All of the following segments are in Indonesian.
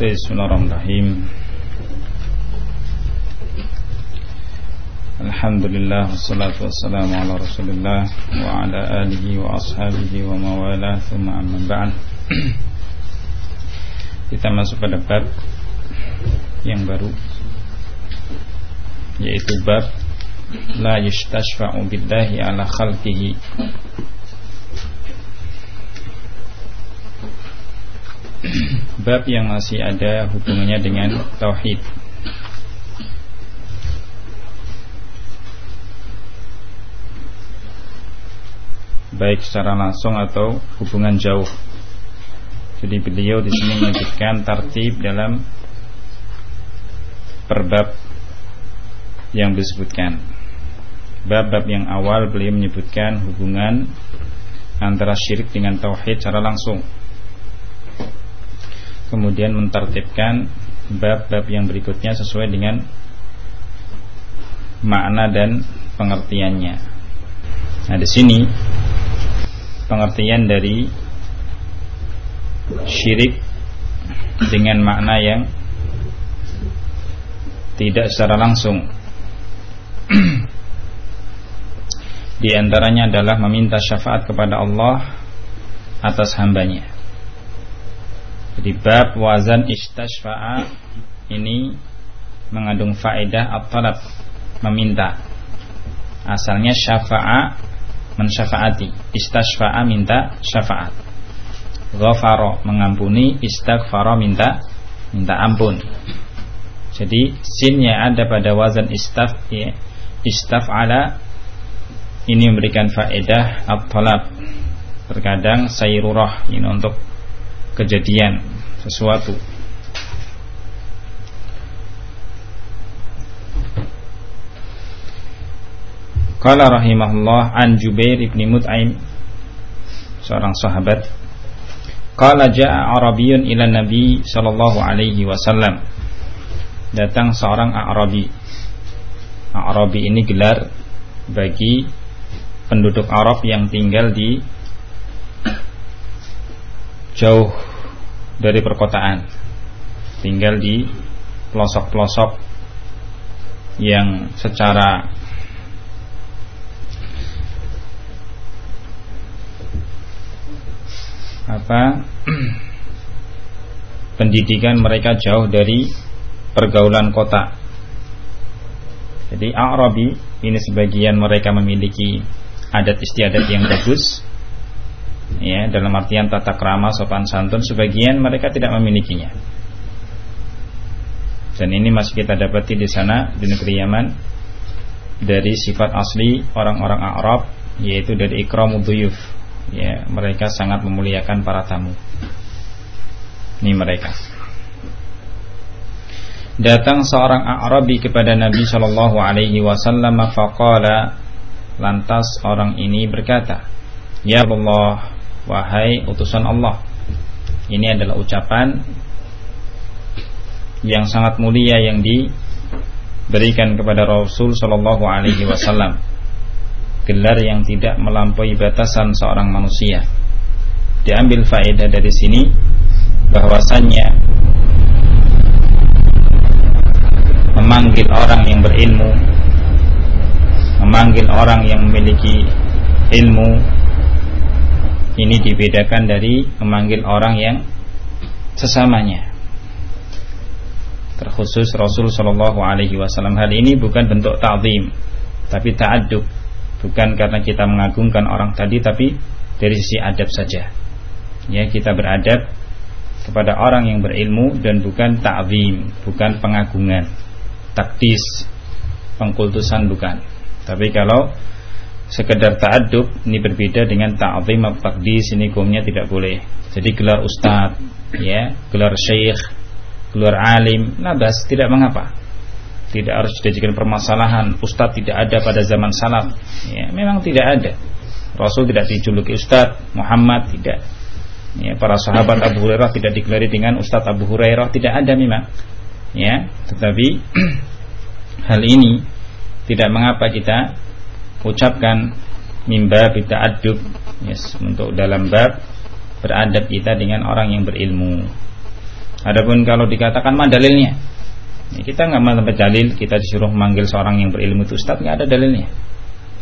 Bismillahirrahmanirrahim. Alhamdulillah Wassalatu wassalamu ala rasulillah Wa ala alihi wa ashabihi wa mawala Thumma amma ba'an Kita masuk pada bab Yang baru Yaitu bab La yustashfa'u billahi ala khalqihi bab yang masih ada hubungannya dengan tauhid. Baik secara langsung atau hubungan jauh. Jadi beliau di sini menyebutkan tertib dalam perbab yang disebutkan. Bab-bab yang awal beliau menyebutkan hubungan antara syirik dengan tauhid secara langsung kemudian mentertibkan bab-bab yang berikutnya sesuai dengan makna dan pengertiannya. Nah, di sini pengertian dari syirik dengan makna yang tidak secara langsung. Di antaranya adalah meminta syafaat kepada Allah atas hambanya. Jadi bab wazan istashfa'a ini mengandung faedah at-talab meminta. Asalnya syafa'a mensyafaati, istashfa'a minta syafaat. Ghafara mengampuni, istaghfara minta minta ampun. Jadi sinnya ada pada wazan istaf ya, istaf'ala ini memberikan faedah at-talab. Terkadang sayrurah ini untuk kejadian sesuatu. Qala rahimahullah an Jubair ibn Mut'aim seorang sahabat. Qala ja'a Arabiyun ila Nabi sallallahu alaihi wasallam. Datang seorang Arabi. Arabi ini gelar bagi penduduk Arab yang tinggal di jauh dari perkotaan tinggal di pelosok-pelosok yang secara apa pendidikan mereka jauh dari pergaulan kota. Jadi Arabi ini sebagian mereka memiliki adat istiadat yang bagus ya dalam artian tata krama sopan santun sebagian mereka tidak memilikinya. Dan ini masih kita dapati di sana di negeri Yaman dari sifat asli orang-orang Arab yaitu dari ikramuduyuf ya mereka sangat memuliakan para tamu. Ini mereka. Datang seorang Arabi kepada Nabi Shallallahu Alaihi Wasallam faqala lantas orang ini berkata Ya Allah Wahai utusan Allah. Ini adalah ucapan Yang sangat mulia yang diberikan kepada Rasul Sallallahu Alaihi Wasallam. Gelar yang tidak melampaui batasan seorang manusia. Diambil faedah dari sini bahwasannya Memanggil orang yang berilmu Memanggil orang yang memiliki ilmu ini dibedakan dari memanggil orang yang sesamanya. Terkhusus Rasul Shallallahu Alaihi Wasallam. Hal ini bukan bentuk ta'zim tapi ta'adub bukan karena kita mengagungkan orang tadi tapi dari sisi adab saja. Ya kita beradab kepada orang yang berilmu dan bukan ta'zim bukan pengagungan. Taktis pengkultusan bukan. Tapi kalau sekedar ta'adub ini berbeda dengan ta'zim atau taqdis ini hukumnya tidak boleh. Jadi gelar ustaz, ya, gelar syekh, gelar alim, nabas tidak mengapa. Tidak harus dijadikan permasalahan. Ustaz tidak ada pada zaman salaf. Ya, memang tidak ada. Rasul tidak dijuluki ustaz, Muhammad tidak. Ya, para sahabat Abu Hurairah tidak digelari dengan Ustaz Abu Hurairah tidak ada memang. Ya, tetapi hal ini tidak mengapa kita ucapkan mimba adub yes, untuk dalam bab beradab kita dengan orang yang berilmu. Adapun kalau dikatakan mana dalilnya? Ya, kita nggak tempat dalil, kita disuruh memanggil seorang yang berilmu itu ustaz nggak ada dalilnya.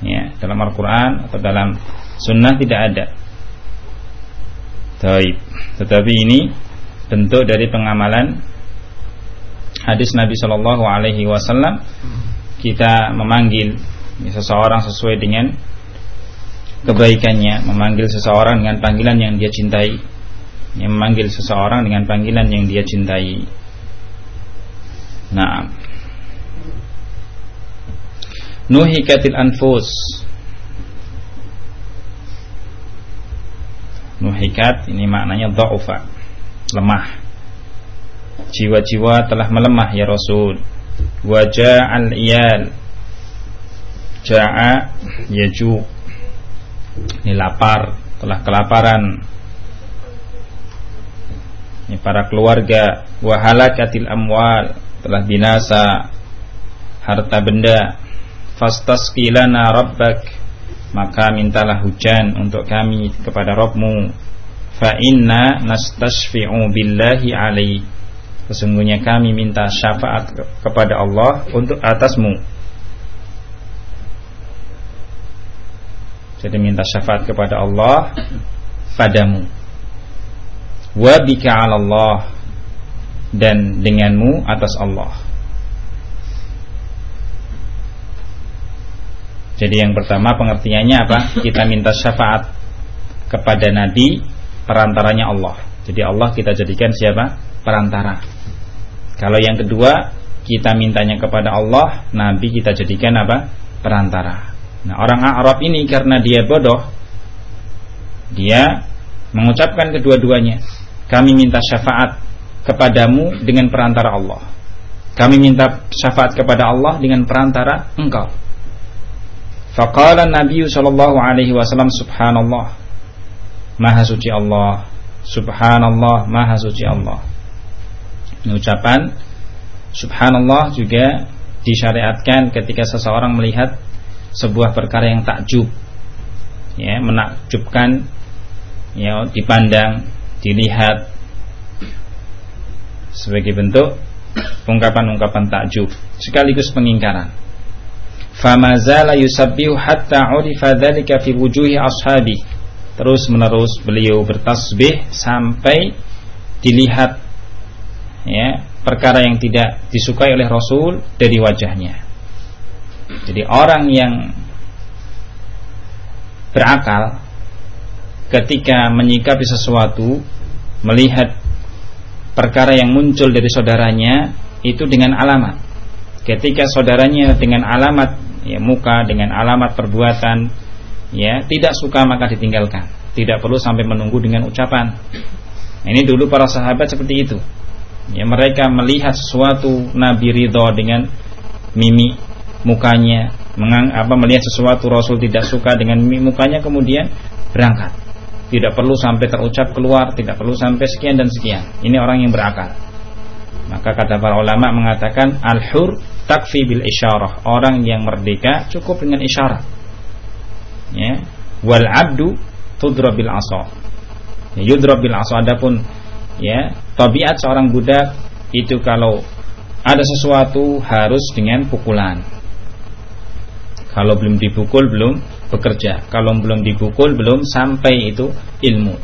Ya, dalam Al-Qur'an atau dalam sunnah tidak ada. Taib. Tetapi ini bentuk dari pengamalan hadis Nabi Shallallahu Alaihi Wasallam kita memanggil seseorang sesuai dengan kebaikannya, memanggil seseorang dengan panggilan yang dia cintai yang memanggil seseorang dengan panggilan yang dia cintai. Nah, nuhikatil anfus. Nuhikat ini maknanya dha'ufa, lemah. Jiwa-jiwa telah melemah ya Rasul. Wajah al-iyal. Ja'a yaju. Ini lapar, telah kelaparan. Ini para keluarga wahalakatil amwal telah binasa harta benda. Fastasqilana rabbak maka mintalah hujan untuk kami kepada Rabbmu. Fa inna nastashfi'u billahi alaihi sesungguhnya kami minta syafaat kepada Allah untuk atasmu jadi minta syafaat kepada Allah padamu wa bika 'ala Allah dan denganmu atas Allah. Jadi yang pertama pengertiannya apa? Kita minta syafaat kepada Nabi perantaranya Allah. Jadi Allah kita jadikan siapa? Perantara. Kalau yang kedua kita mintanya kepada Allah, Nabi kita jadikan apa? Perantara. Nah orang Arab ini karena dia bodoh, dia mengucapkan kedua-duanya. Kami minta syafaat kepadamu dengan perantara Allah. Kami minta syafaat kepada Allah dengan perantara engkau. Faqala Nabi sallallahu alaihi wasallam subhanallah. Maha suci Allah. Subhanallah, maha suci Allah. Ini ucapan subhanallah juga disyariatkan ketika seseorang melihat sebuah perkara yang takjub ya menakjubkan ya dipandang dilihat sebagai bentuk ungkapan-ungkapan takjub sekaligus pengingkaran. Famazala yusabbihu hatta urifa dzalika fi wujuhi ashabi. Terus menerus beliau bertasbih sampai dilihat ya perkara yang tidak disukai oleh Rasul dari wajahnya. Jadi orang yang berakal ketika menyikapi sesuatu melihat perkara yang muncul dari saudaranya itu dengan alamat. Ketika saudaranya dengan alamat ya muka dengan alamat perbuatan ya tidak suka maka ditinggalkan. Tidak perlu sampai menunggu dengan ucapan. Ini dulu para sahabat seperti itu. Ya mereka melihat sesuatu Nabi ridho dengan mimi mukanya mengang, apa melihat sesuatu Rasul tidak suka dengan mukanya kemudian berangkat tidak perlu sampai terucap keluar, tidak perlu sampai sekian dan sekian. Ini orang yang berakal. Maka kata para ulama mengatakan al-hur takfi bil isyarah. Orang yang merdeka cukup dengan isyarat. Ya. Wal abdu tudrab bil asa. Ya, yudrab bil asa adapun ya, tabiat seorang budak itu kalau ada sesuatu harus dengan pukulan. Kalau belum dipukul belum bekerja. Kalau belum dipukul belum sampai itu ilmu.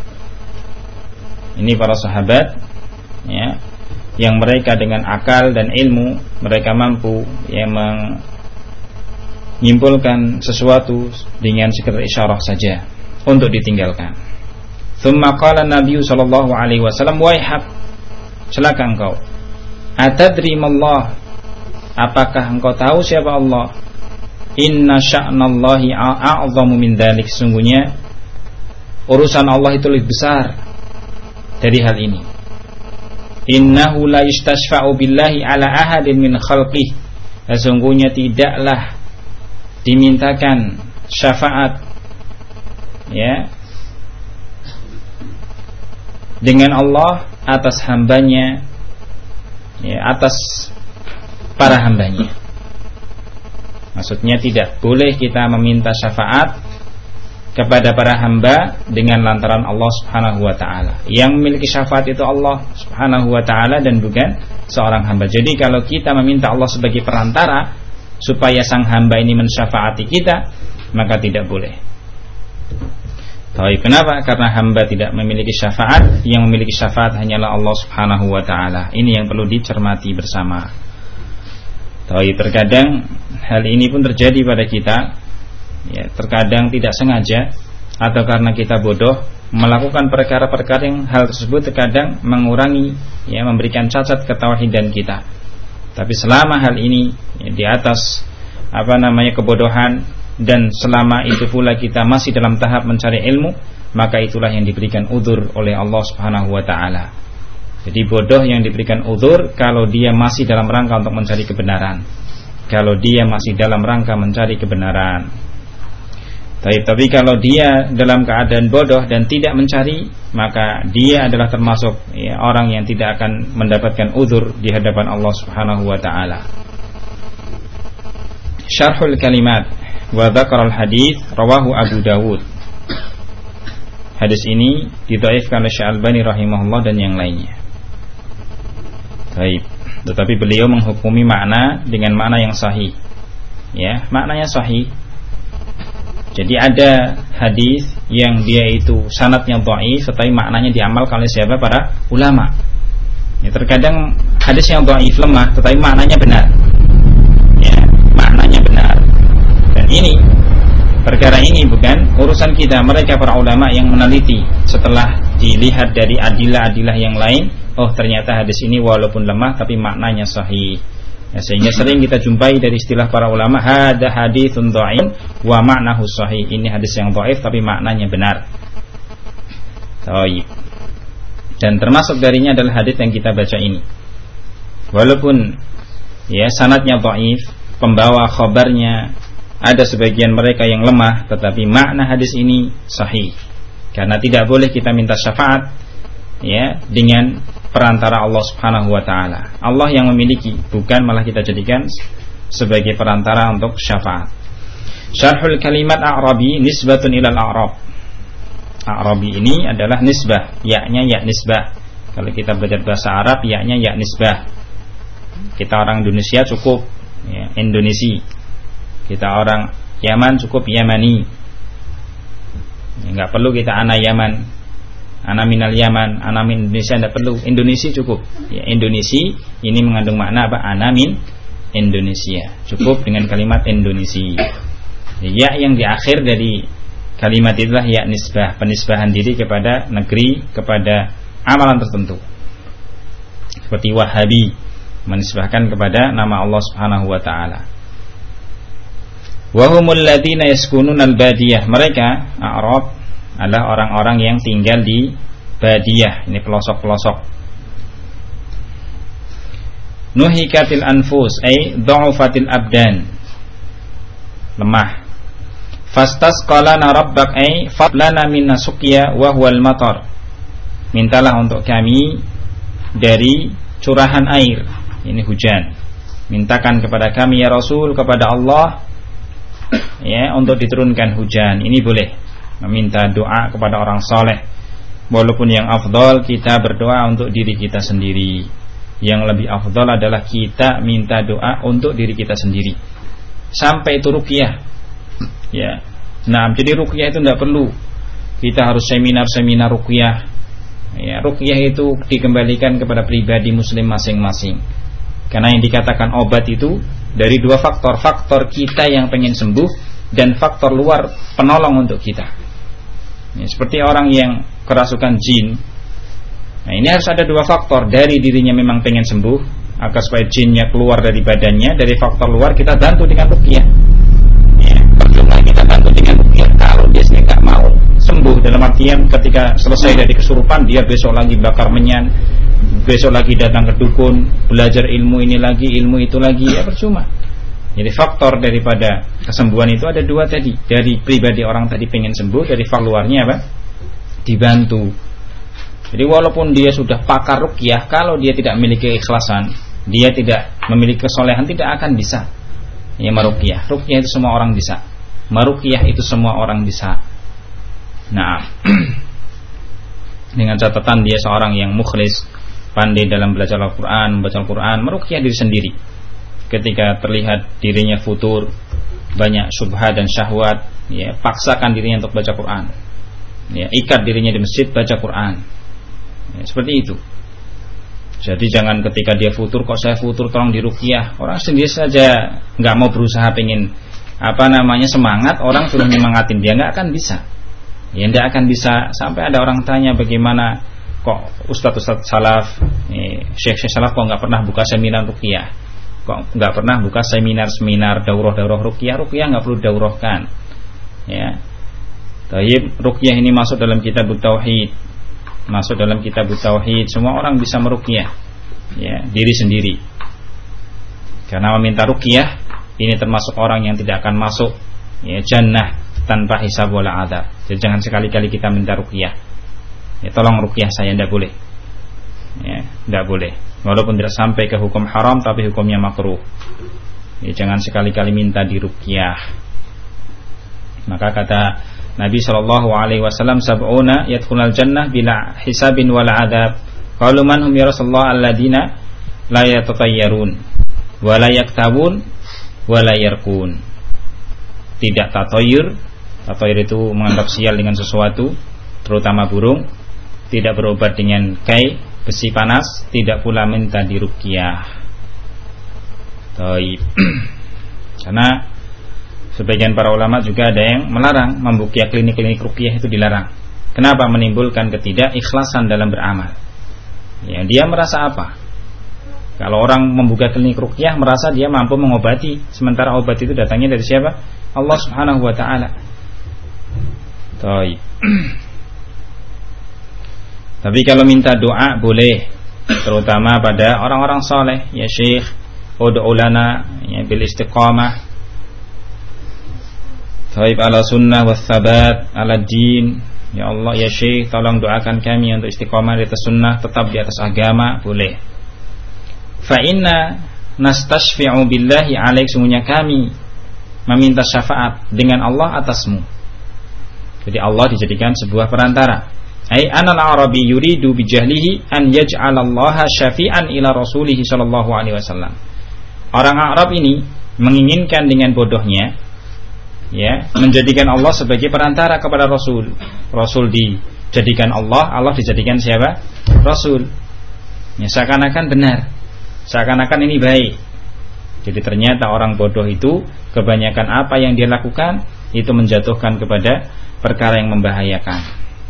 Ini para sahabat ya yang mereka dengan akal dan ilmu mereka mampu ya menyimpulkan sesuatu dengan sekedar isyarah saja untuk ditinggalkan. Thumma qala Nabi sallallahu alaihi wasallam waihak celaka engkau. Atadri Allah Apakah engkau tahu siapa Allah? Inna sya'nallahi a'zamu min dhalik. Sungguhnya Urusan Allah itu lebih besar Dari hal ini. Innahu la yustashfa'u billahi ala ahadin min khalqih. Sesungguhnya tidaklah Dimintakan syafaat Ya Dengan Allah Atas hambanya ya, Atas Para hambanya Maksudnya tidak boleh kita meminta syafaat kepada para hamba dengan lantaran Allah Subhanahu wa taala. Yang memiliki syafaat itu Allah Subhanahu wa taala dan bukan seorang hamba. Jadi kalau kita meminta Allah sebagai perantara supaya sang hamba ini mensyafaati kita, maka tidak boleh. Tapi kenapa? Karena hamba tidak memiliki syafaat, yang memiliki syafaat hanyalah Allah Subhanahu wa taala. Ini yang perlu dicermati bersama. Tapi terkadang hal ini pun terjadi pada kita ya, terkadang tidak sengaja atau karena kita bodoh melakukan perkara-perkara yang hal tersebut terkadang mengurangi ya memberikan cacat ketauhidan kita. Tapi selama hal ini ya, di atas apa namanya kebodohan dan selama itu pula kita masih dalam tahap mencari ilmu, maka itulah yang diberikan udur oleh Allah Subhanahu wa taala. Jadi bodoh yang diberikan udur kalau dia masih dalam rangka untuk mencari kebenaran. Kalau dia masih dalam rangka mencari kebenaran. Tapi, tapi kalau dia dalam keadaan bodoh dan tidak mencari, maka dia adalah termasuk ya, orang yang tidak akan mendapatkan uzur di hadapan Allah Subhanahu wa taala. Syarhul kalimat wa dzakara hadis rawahu Abu Dawud. Hadis ini didhaifkan oleh Syalbani rahimahullah dan yang lainnya. Baik, tetapi beliau menghukumi makna dengan makna yang sahih. Ya, maknanya sahih jadi ada hadis yang dia itu sanatnya dhaif tetapi maknanya diamalkan oleh siapa para ulama. Ya, terkadang hadis yang dhaif lemah tetapi maknanya benar. Ya, maknanya benar. Dan ini perkara ini bukan urusan kita mereka para ulama yang meneliti setelah dilihat dari adilah-adilah yang lain oh ternyata hadis ini walaupun lemah tapi maknanya sahih Ya, sehingga sering kita jumpai dari istilah para ulama hada haditsun dhaif wa ma'nahu sahih. Ini hadis yang dhaif tapi maknanya benar. Baik. Dan termasuk darinya adalah hadis yang kita baca ini. Walaupun ya sanatnya dhaif, pembawa khabarnya ada sebagian mereka yang lemah, tetapi makna hadis ini sahih. Karena tidak boleh kita minta syafaat ya dengan perantara Allah Subhanahu wa taala. Allah yang memiliki, bukan malah kita jadikan sebagai perantara untuk syafaat. Syarhul kalimat A'rabi nisbatun ilal A'rab. A'rabi ini adalah nisbah, yaknya ya nisbah. Kalau kita belajar bahasa Arab, yaknya ya nisbah. Kita orang Indonesia cukup ya, Indonesia. Kita orang Yaman cukup Yamani. Enggak ya, perlu kita anak Yaman Ana minal Yaman, ana min Indonesia tidak perlu. Indonesia cukup. Ya, Indonesia ini mengandung makna apa? Ana min Indonesia. Cukup dengan kalimat Indonesia. Ya yang di akhir dari kalimat itulah ya nisbah, penisbahan diri kepada negeri, kepada amalan tertentu. Seperti Wahabi menisbahkan kepada nama Allah Subhanahu wa taala. Wahumul ladina yaskununa al-badiyah. Mereka Arab adalah orang-orang yang tinggal di badiah, ini pelosok-pelosok. Nuhikatil anfus ay dha'ufatil abdan. Lemah. Fastas qalana rabbak ay fatlana minna suqya wa huwal matar. Mintalah untuk kami dari curahan air, ini hujan. Mintakan kepada kami ya Rasul kepada Allah ya untuk diturunkan hujan. Ini boleh meminta doa kepada orang soleh. Walaupun yang afdol kita berdoa untuk diri kita sendiri. Yang lebih afdol adalah kita minta doa untuk diri kita sendiri. Sampai itu rukyah ya. Nah jadi rukyah itu tidak perlu. Kita harus seminar-seminar rukyah ya rukyah itu dikembalikan kepada pribadi muslim masing-masing. Karena yang dikatakan obat itu dari dua faktor. Faktor kita yang pengen sembuh dan faktor luar penolong untuk kita Ya, seperti orang yang kerasukan jin. Nah, ini harus ada dua faktor dari dirinya memang pengen sembuh agar supaya jinnya keluar dari badannya dari faktor luar kita bantu dengan rukyah. Ya, percuma kita bantu dengan rukyah kalau dia sendiri nggak mau sembuh dalam artian ketika selesai dari kesurupan dia besok lagi bakar menyan, besok lagi datang ke dukun belajar ilmu ini lagi ilmu itu lagi ya percuma jadi faktor daripada kesembuhan itu ada dua tadi. Dari pribadi orang tadi pengen sembuh, dari faktor luarnya apa? Dibantu. Jadi walaupun dia sudah pakar rukyah, kalau dia tidak memiliki keikhlasan, dia tidak memiliki kesolehan, tidak akan bisa. Ya merukyah. Rukyah itu semua orang bisa. Merukyah itu semua orang bisa. Nah, dengan catatan dia seorang yang mukhlis, pandai dalam belajar Al-Quran, membaca Al-Quran, merukyah diri sendiri. Ketika terlihat dirinya futur, banyak syubhat dan syahwat, ya, paksakan dirinya untuk baca Quran. Ya, ikat dirinya di masjid baca Quran. Ya, seperti itu. Jadi jangan ketika dia futur kok saya futur tolong dirukyah. Orang sendiri saja nggak mau berusaha pengen apa namanya semangat, orang suruh nyemangatin dia nggak akan bisa. Ya tidak akan bisa sampai ada orang tanya bagaimana kok Ustadz Ustadz Salaf, Syekh Syekh Salaf kok nggak pernah buka seminar rukyah, kok nggak pernah buka seminar-seminar daurah-daurah rukyah, rukyah nggak perlu daurahkan, ya. Taib rukyah ini masuk dalam kitab tauhid, masuk dalam kitab tauhid. Semua orang bisa meruqyah ya diri sendiri. Karena meminta ruqyah ini termasuk orang yang tidak akan masuk ya jannah tanpa hisab wala adab. Jadi jangan sekali-kali kita minta ruqyah ya tolong ruqyah saya tidak boleh ya tidak boleh. Walaupun tidak sampai ke hukum haram tapi hukumnya makruh. Ya jangan sekali-kali minta diruqyah maka kata Nabi Shallallahu Alaihi Wasallam sab'una yadkhulul jannah bila hisabin wala adab. Qalu man hum ya Rasulullah alladina la yatatayyarun wa la yaktabun wa la. Tidak tatoyur, tatoyur itu menganggap sial dengan sesuatu, terutama burung, tidak berobat dengan kai, besi panas, tidak pula minta diruqyah. Taib. Karena Sebagian para ulama juga ada yang melarang membuka klinik-klinik rukyah itu dilarang. Kenapa? Menimbulkan ketidakikhlasan dalam beramal. Ya, dia merasa apa? Kalau orang membuka klinik rukyah merasa dia mampu mengobati, sementara obat itu datangnya dari siapa? Allah Subhanahu wa taala. Tapi kalau minta doa boleh, terutama pada orang-orang soleh, ya Syekh, ud'u lana ya bil istiqamah. Taib ala sunnah wa thabat ala din. Ya Allah ya Syekh tolong doakan kami untuk istiqomah di atas sunnah Tetap di atas agama boleh. Fa inna nastashfi'u billahi alaik semuanya kami Meminta syafaat dengan Allah atasmu. Jadi Allah dijadikan sebuah perantara Ai anal arabi yuridu bijahlihi an yaj'alallaha syafi'an ila rasulih sallallahu alaihi wasallam Orang Arab ini menginginkan dengan bodohnya ya menjadikan Allah sebagai perantara kepada Rasul. Rasul dijadikan Allah, Allah dijadikan siapa? Rasul. Ya, seakan-akan benar, seakan-akan ini baik. Jadi ternyata orang bodoh itu kebanyakan apa yang dia lakukan itu menjatuhkan kepada perkara yang membahayakan.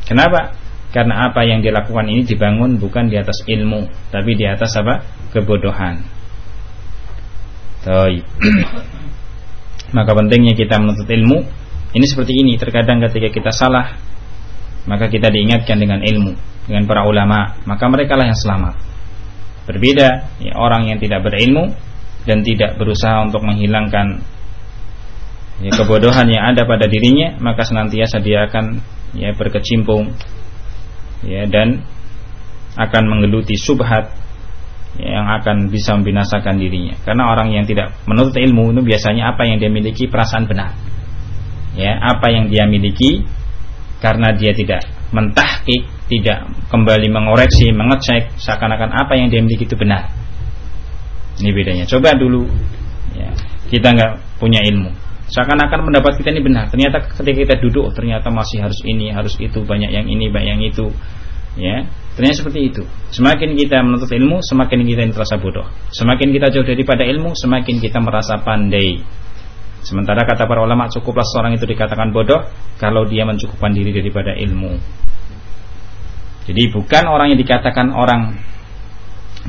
Kenapa? Karena apa yang dia lakukan ini dibangun bukan di atas ilmu, tapi di atas apa? Kebodohan. Maka pentingnya kita menuntut ilmu ini seperti ini terkadang ketika kita salah maka kita diingatkan dengan ilmu dengan para ulama maka mereka lah yang selamat berbeda ya, orang yang tidak berilmu dan tidak berusaha untuk menghilangkan ya, kebodohan yang ada pada dirinya maka senantiasa dia akan ya berkecimpung ya dan akan menggeluti subhat yang akan bisa membinasakan dirinya. Karena orang yang tidak menuntut ilmu itu biasanya apa yang dia miliki perasaan benar. Ya, apa yang dia miliki karena dia tidak mentahkik, tidak kembali mengoreksi, mengecek seakan-akan apa yang dia miliki itu benar. Ini bedanya. Coba dulu ya, kita nggak punya ilmu. Seakan-akan pendapat kita ini benar. Ternyata ketika kita duduk ternyata masih harus ini, harus itu, banyak yang ini, banyak yang itu. Ya, Ternyata seperti itu. Semakin kita menuntut ilmu, semakin kita merasa bodoh. Semakin kita jauh daripada ilmu, semakin kita merasa pandai. Sementara kata para ulama cukuplah seorang itu dikatakan bodoh kalau dia mencukupkan diri daripada ilmu. Jadi bukan orang yang dikatakan orang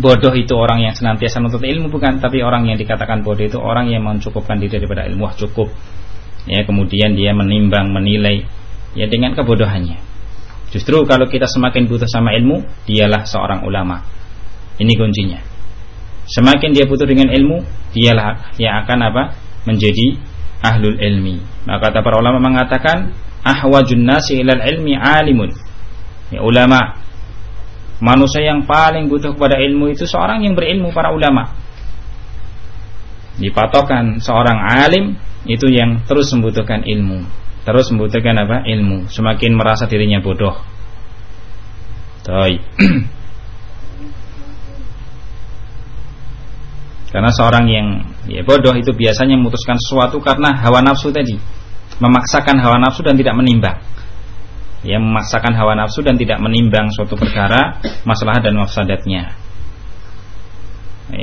bodoh itu orang yang senantiasa menuntut ilmu bukan, tapi orang yang dikatakan bodoh itu orang yang mencukupkan diri daripada ilmu. Wah, cukup. Ya, kemudian dia menimbang, menilai ya dengan kebodohannya. Justru kalau kita semakin butuh sama ilmu, dialah seorang ulama. Ini kuncinya. Semakin dia butuh dengan ilmu, dialah yang akan apa? Menjadi ahlul ilmi. Maka kata para ulama mengatakan, ahwajun nasi ilal ilmi alimun. Ya, ulama. Manusia yang paling butuh kepada ilmu itu seorang yang berilmu para ulama. Dipatokan seorang alim itu yang terus membutuhkan ilmu. Terus membutuhkan apa? Ilmu. Semakin merasa dirinya bodoh. Karena seorang yang ya bodoh itu biasanya memutuskan sesuatu karena hawa nafsu tadi. Memaksakan hawa nafsu dan tidak menimbang. Ya memaksakan hawa nafsu dan tidak menimbang suatu perkara masalah dan mafsadatnya.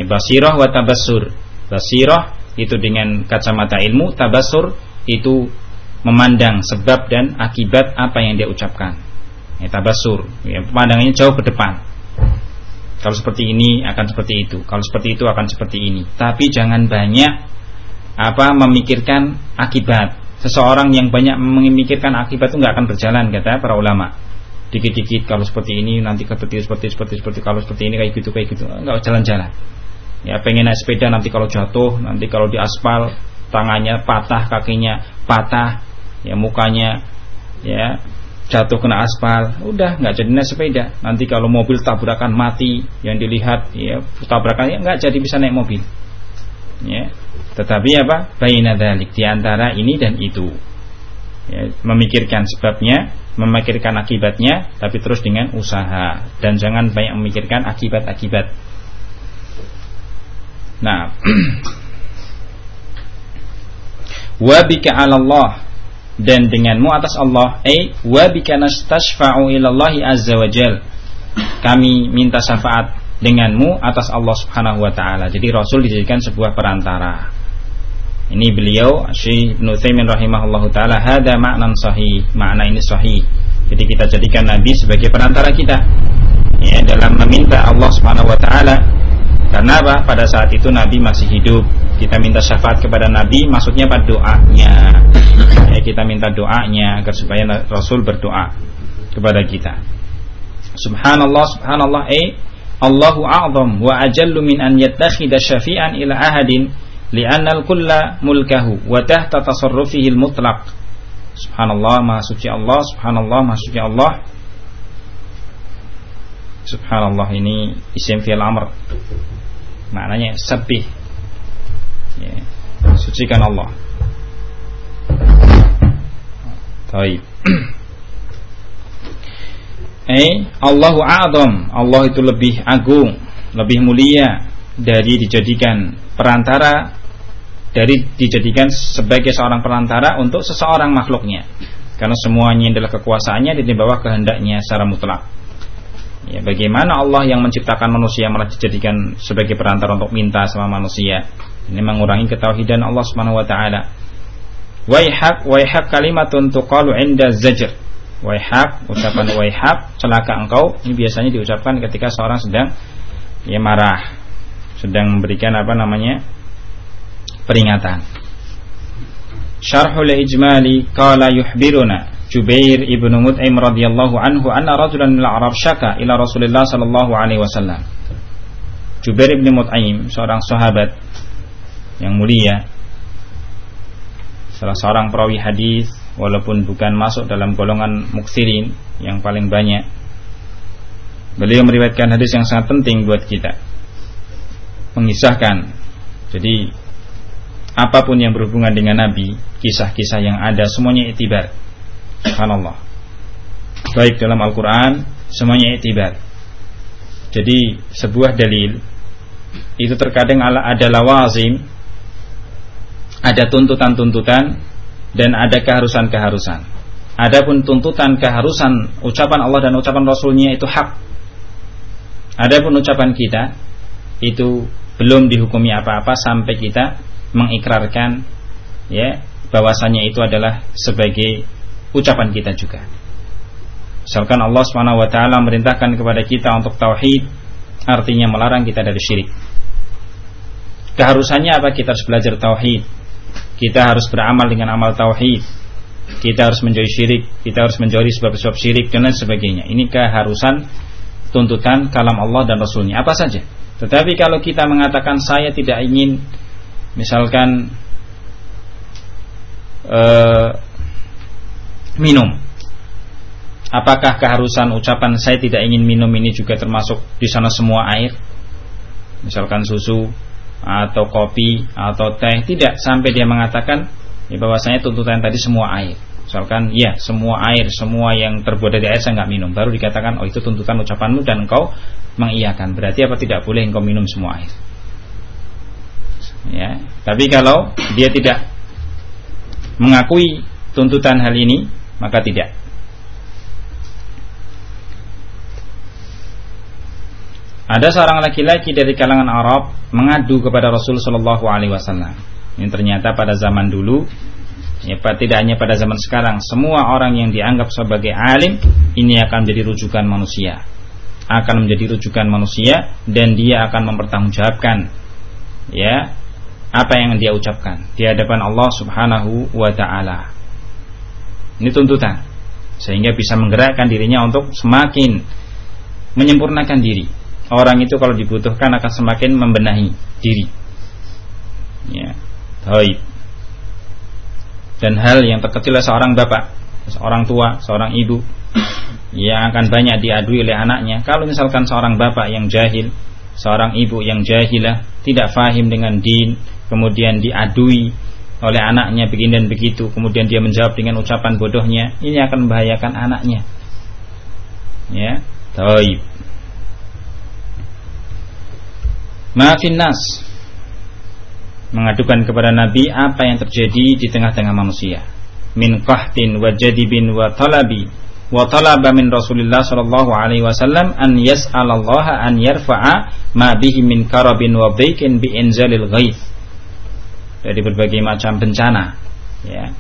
Basirah wa tabassur. Basirah itu dengan kacamata ilmu tabasur itu memandang sebab dan akibat apa yang dia ucapkan. Ya, tabasur ya, pandangannya jauh ke depan. Kalau seperti ini akan seperti itu. Kalau seperti itu akan seperti ini. Tapi jangan banyak apa memikirkan akibat. Seseorang yang banyak memikirkan akibat itu nggak akan berjalan kata para ulama. Dikit-dikit kalau seperti ini nanti seperti seperti seperti seperti kalau seperti ini kayak gitu kayak gitu. Nggak jalan-jalan. Ya pengen naik sepeda nanti kalau jatuh nanti kalau di aspal tangannya patah kakinya patah ya mukanya ya jatuh kena aspal. Udah nggak jadi naik sepeda. Nanti kalau mobil tabrakan mati yang dilihat ya tabrakan ya nggak jadi bisa naik mobil. Ya tetapi apa? Baina dalik di antara ini dan itu. Ya, memikirkan sebabnya memikirkan akibatnya tapi terus dengan usaha. Dan jangan banyak memikirkan akibat-akibat. Nah, wa bika 'ala Allah dan denganmu atas Allah ai wa bika nastashfa'u ila Allah azza wa jal. Kami minta syafaat denganmu atas Allah Subhanahu wa taala. Jadi rasul dijadikan sebuah perantara. Ini beliau Syekh Ibnu Taimin rahimahullahu taala hada maknan sahih. Makna ini sahih. Jadi kita jadikan nabi sebagai perantara kita. Ya dalam meminta Allah Subhanahu wa taala. Karena apa? Pada saat itu Nabi masih hidup. Kita minta syafaat kepada Nabi, maksudnya pada doanya. Ya, kita minta doanya agar supaya Rasul berdoa kepada kita. Subhanallah, subhanallah, eh Allahu a'zam wa ajallu min an yattakhidha syafi'an ila ahadin li'anna al-kulla mulkahu wa tahta tasarrufihi al-mutlaq. Subhanallah, maha suci Allah, subhanallah, maha suci Allah. Subhanallah ini isim fi'il amr maknanya sepi ya, sucikan Allah. Taib Eh Allahu a'zam Allah itu lebih agung lebih mulia dari dijadikan perantara dari dijadikan sebagai seorang perantara untuk seseorang makhluknya. Karena semuanya adalah kekuasaannya di bawah kehendaknya secara mutlak. Ya, bagaimana Allah yang menciptakan manusia malah dijadikan sebagai perantara untuk minta sama manusia? Ini mengurangi ketauhidan Allah Subhanahu wa taala. Waihak waihak kalimatun tuqalu inda zajr. Waihak ucapan waihak celaka engkau ini biasanya diucapkan ketika seorang sedang ya marah, sedang memberikan apa namanya? peringatan. Syarhul ijmali qala yuhbiruna Jubair ibnu Mut'im radhiyallahu anhu anna rajulan min al-Arab syaka ila Rasulillah sallallahu alaihi wasallam. Jubair ibnu Mut'im seorang sahabat yang mulia salah seorang perawi hadis walaupun bukan masuk dalam golongan muksirin yang paling banyak. Beliau meriwayatkan hadis yang sangat penting buat kita. Mengisahkan jadi apa pun yang berhubungan dengan Nabi, kisah-kisah yang ada semuanya itibar Subhanallah. Baik dalam Al-Quran semuanya itibar. Jadi sebuah dalil itu terkadang ada lawazim, ada tuntutan-tuntutan dan ada keharusan-keharusan. Adapun tuntutan keharusan ucapan Allah dan ucapan Rasulnya itu hak. Adapun ucapan kita itu belum dihukumi apa-apa sampai kita mengikrarkan ya bahwasanya itu adalah sebagai ucapan kita juga. Misalkan Allah Subhanahu wa taala merintahkan kepada kita untuk tauhid, artinya melarang kita dari syirik. Keharusannya apa? Kita harus belajar tauhid. Kita harus beramal dengan amal tauhid. Kita harus menjauhi syirik, kita harus menjauhi sebab-sebab syirik dan lain sebagainya. Ini keharusan tuntutan kalam Allah dan Rasulnya apa saja. Tetapi kalau kita mengatakan saya tidak ingin misalkan uh, minum. Apakah keharusan ucapan saya tidak ingin minum ini juga termasuk di sana semua air? Misalkan susu atau kopi atau teh tidak sampai dia mengatakan ya bahwasanya tuntutan tadi semua air. Misalkan, ya semua air, semua yang terbuat dari air saya nggak minum. Baru dikatakan, oh itu tuntutan ucapanmu dan engkau mengiyakan. Berarti apa tidak boleh engkau minum semua air. Ya, tapi kalau dia tidak mengakui tuntutan hal ini, maka tidak. Ada seorang laki-laki dari kalangan Arab mengadu kepada Rasul Shallallahu Alaihi Wasallam. Ini ternyata pada zaman dulu ya tidak hanya pada zaman sekarang semua orang yang dianggap sebagai alim ini akan menjadi rujukan manusia akan menjadi rujukan manusia dan dia akan mempertanggungjawabkan ya apa yang dia ucapkan di hadapan Allah Subhanahu wa taala. Ini tuntutan sehingga bisa menggerakkan dirinya untuk semakin menyempurnakan diri. Orang itu kalau dibutuhkan akan semakin membenahi diri. Ya. Baik dan hal yang terkecil seorang bapak, seorang tua, seorang ibu yang akan banyak diadui oleh anaknya. Kalau misalkan seorang bapak yang jahil, seorang ibu yang jahilah, tidak fahim dengan din, kemudian diadui oleh anaknya begini dan begitu, kemudian dia menjawab dengan ucapan bodohnya, ini akan membahayakan anaknya. Ya, taib. Maafin nas. Mengadukan kepada Nabi apa yang terjadi di tengah-tengah manusia. Min qahtin wa jadibin wa talabi wa talaba min Rasulullah sallallahu alaihi wasallam an yas'alallaha an yarfa'a ma bihi min karabin wa baikin bi inzalil ghaith. Dari berbagai macam bencana ya.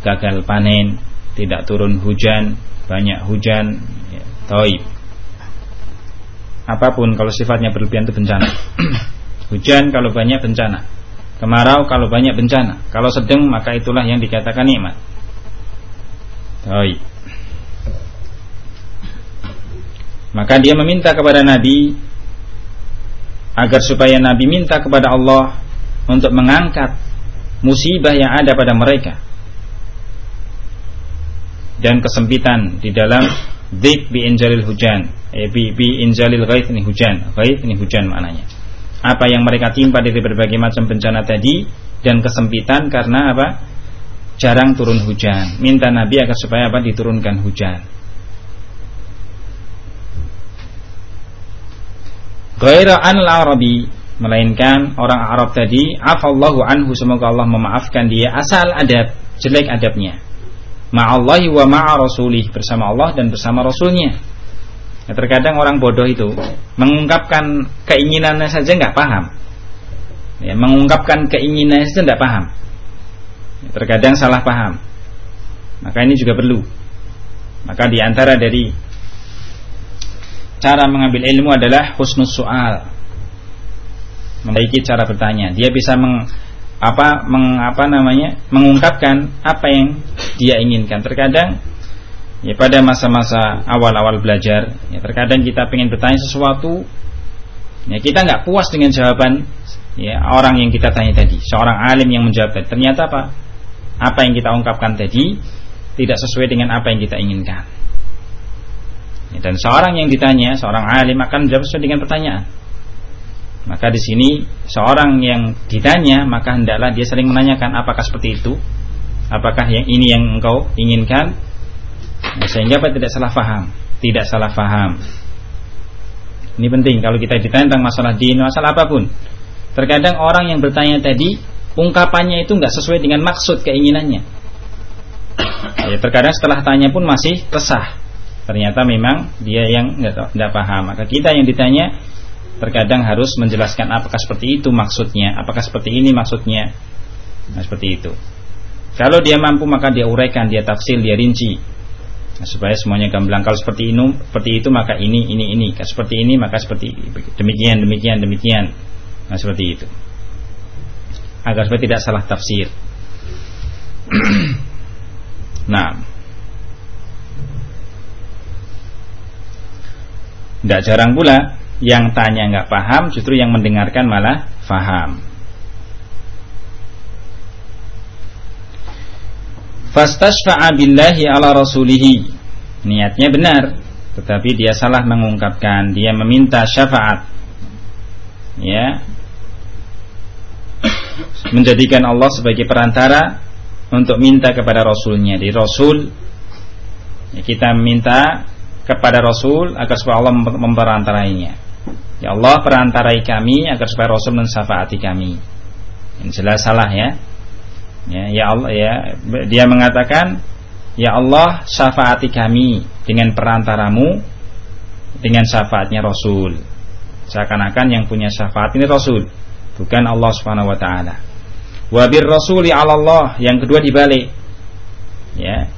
Gagal panen tidak turun hujan banyak hujan ya, toib apa pun kalau sifatnya berlebihan itu bencana hujan kalau banyak bencana Kemarau kalau banyak bencana, kalau sedang maka itulah yang dikatakan nikmat. Baik. Maka dia meminta kepada Nabi agar supaya Nabi minta kepada Allah untuk mengangkat musibah yang ada pada mereka dan kesempitan di dalam dik bi injalil hujan eh, bi, bi injalil ini hujan ghaith ini hujan maknanya apa yang mereka timpa dari berbagai macam bencana tadi dan kesempitan karena apa? Jarang turun hujan. Minta Nabi agar supaya apa? Diturunkan hujan. Ghaira al arabi melainkan orang Arab tadi afallahu anhu semoga Allah memaafkan dia asal adab jelek adabnya ma'allahi wa ma'a rasulih bersama Allah dan bersama rasulnya Ya, terkadang orang bodoh itu mengungkapkan keinginannya saja nggak paham. Ya, mengungkapkan keinginannya saja nggak paham. Ya, terkadang salah paham. Maka ini juga perlu. Maka di antara dari cara mengambil ilmu adalah husnus soal, memiliki cara bertanya. Dia bisa meng, apa meng, apa namanya mengungkapkan apa yang dia inginkan. Terkadang ya pada masa-masa awal-awal belajar ya terkadang kita ingin bertanya sesuatu ya kita nggak puas dengan jawaban ya orang yang kita tanya tadi seorang alim yang menjawab tadi. Ternyata apa? Apa yang kita ungkapkan tadi tidak sesuai dengan apa yang kita inginkan. Ya, dan seorang yang ditanya seorang alim akan menjawab sesuai dengan pertanyaan maka di sini seorang yang ditanya maka hendaklah dia sering menanyakan apakah seperti itu apakah yang ini yang engkau inginkan Nah, sehingga apa tidak salah faham, tidak salah faham. Ini penting kalau kita ditanya tentang masalah din, masalah apa pun. Terkadang orang yang bertanya tadi ungkapannya itu nggak sesuai dengan maksud keinginannya. Ya, terkadang setelah tanya pun masih resah. Ternyata memang dia yang nggak paham. Maka kita yang ditanya terkadang harus menjelaskan apakah seperti itu maksudnya, apakah seperti ini maksudnya. Nah, seperti itu. Kalau dia mampu maka dia uraikan, dia tafsir, dia rinci. Nah, supaya semuanya gamblang. Kalau seperti ini seperti itu maka ini ini ini. Seperti ini maka seperti demikian demikian demikian. Nah seperti itu. Agar supaya tidak salah tafsir. Nah. Tidak jarang pula yang tanya nggak paham justru yang mendengarkan malah faham. Fastashfa'a billahi ala rasulihi. Niatnya benar tetapi dia salah mengungkapkan. Dia meminta syafaat. Ya. Menjadikan Allah sebagai perantara untuk minta kepada Rasulnya. Di Rasul ya, kita minta kepada Rasul agar supaya Allah memperantarainya. Ya Allah perantarai kami agar supaya Rasul mensyafaati kami. Ini jelas salah ya. Ya, ya Allah ya dia mengatakan ya Allah syafaati kami dengan perantaramu dengan syafaatnya Rasul. Seakan-akan yang punya syafaat ini Rasul, bukan Allah Subhanahu wa taala. Wa bir rasuli 'ala Allah, yang kedua dibalik. Ya.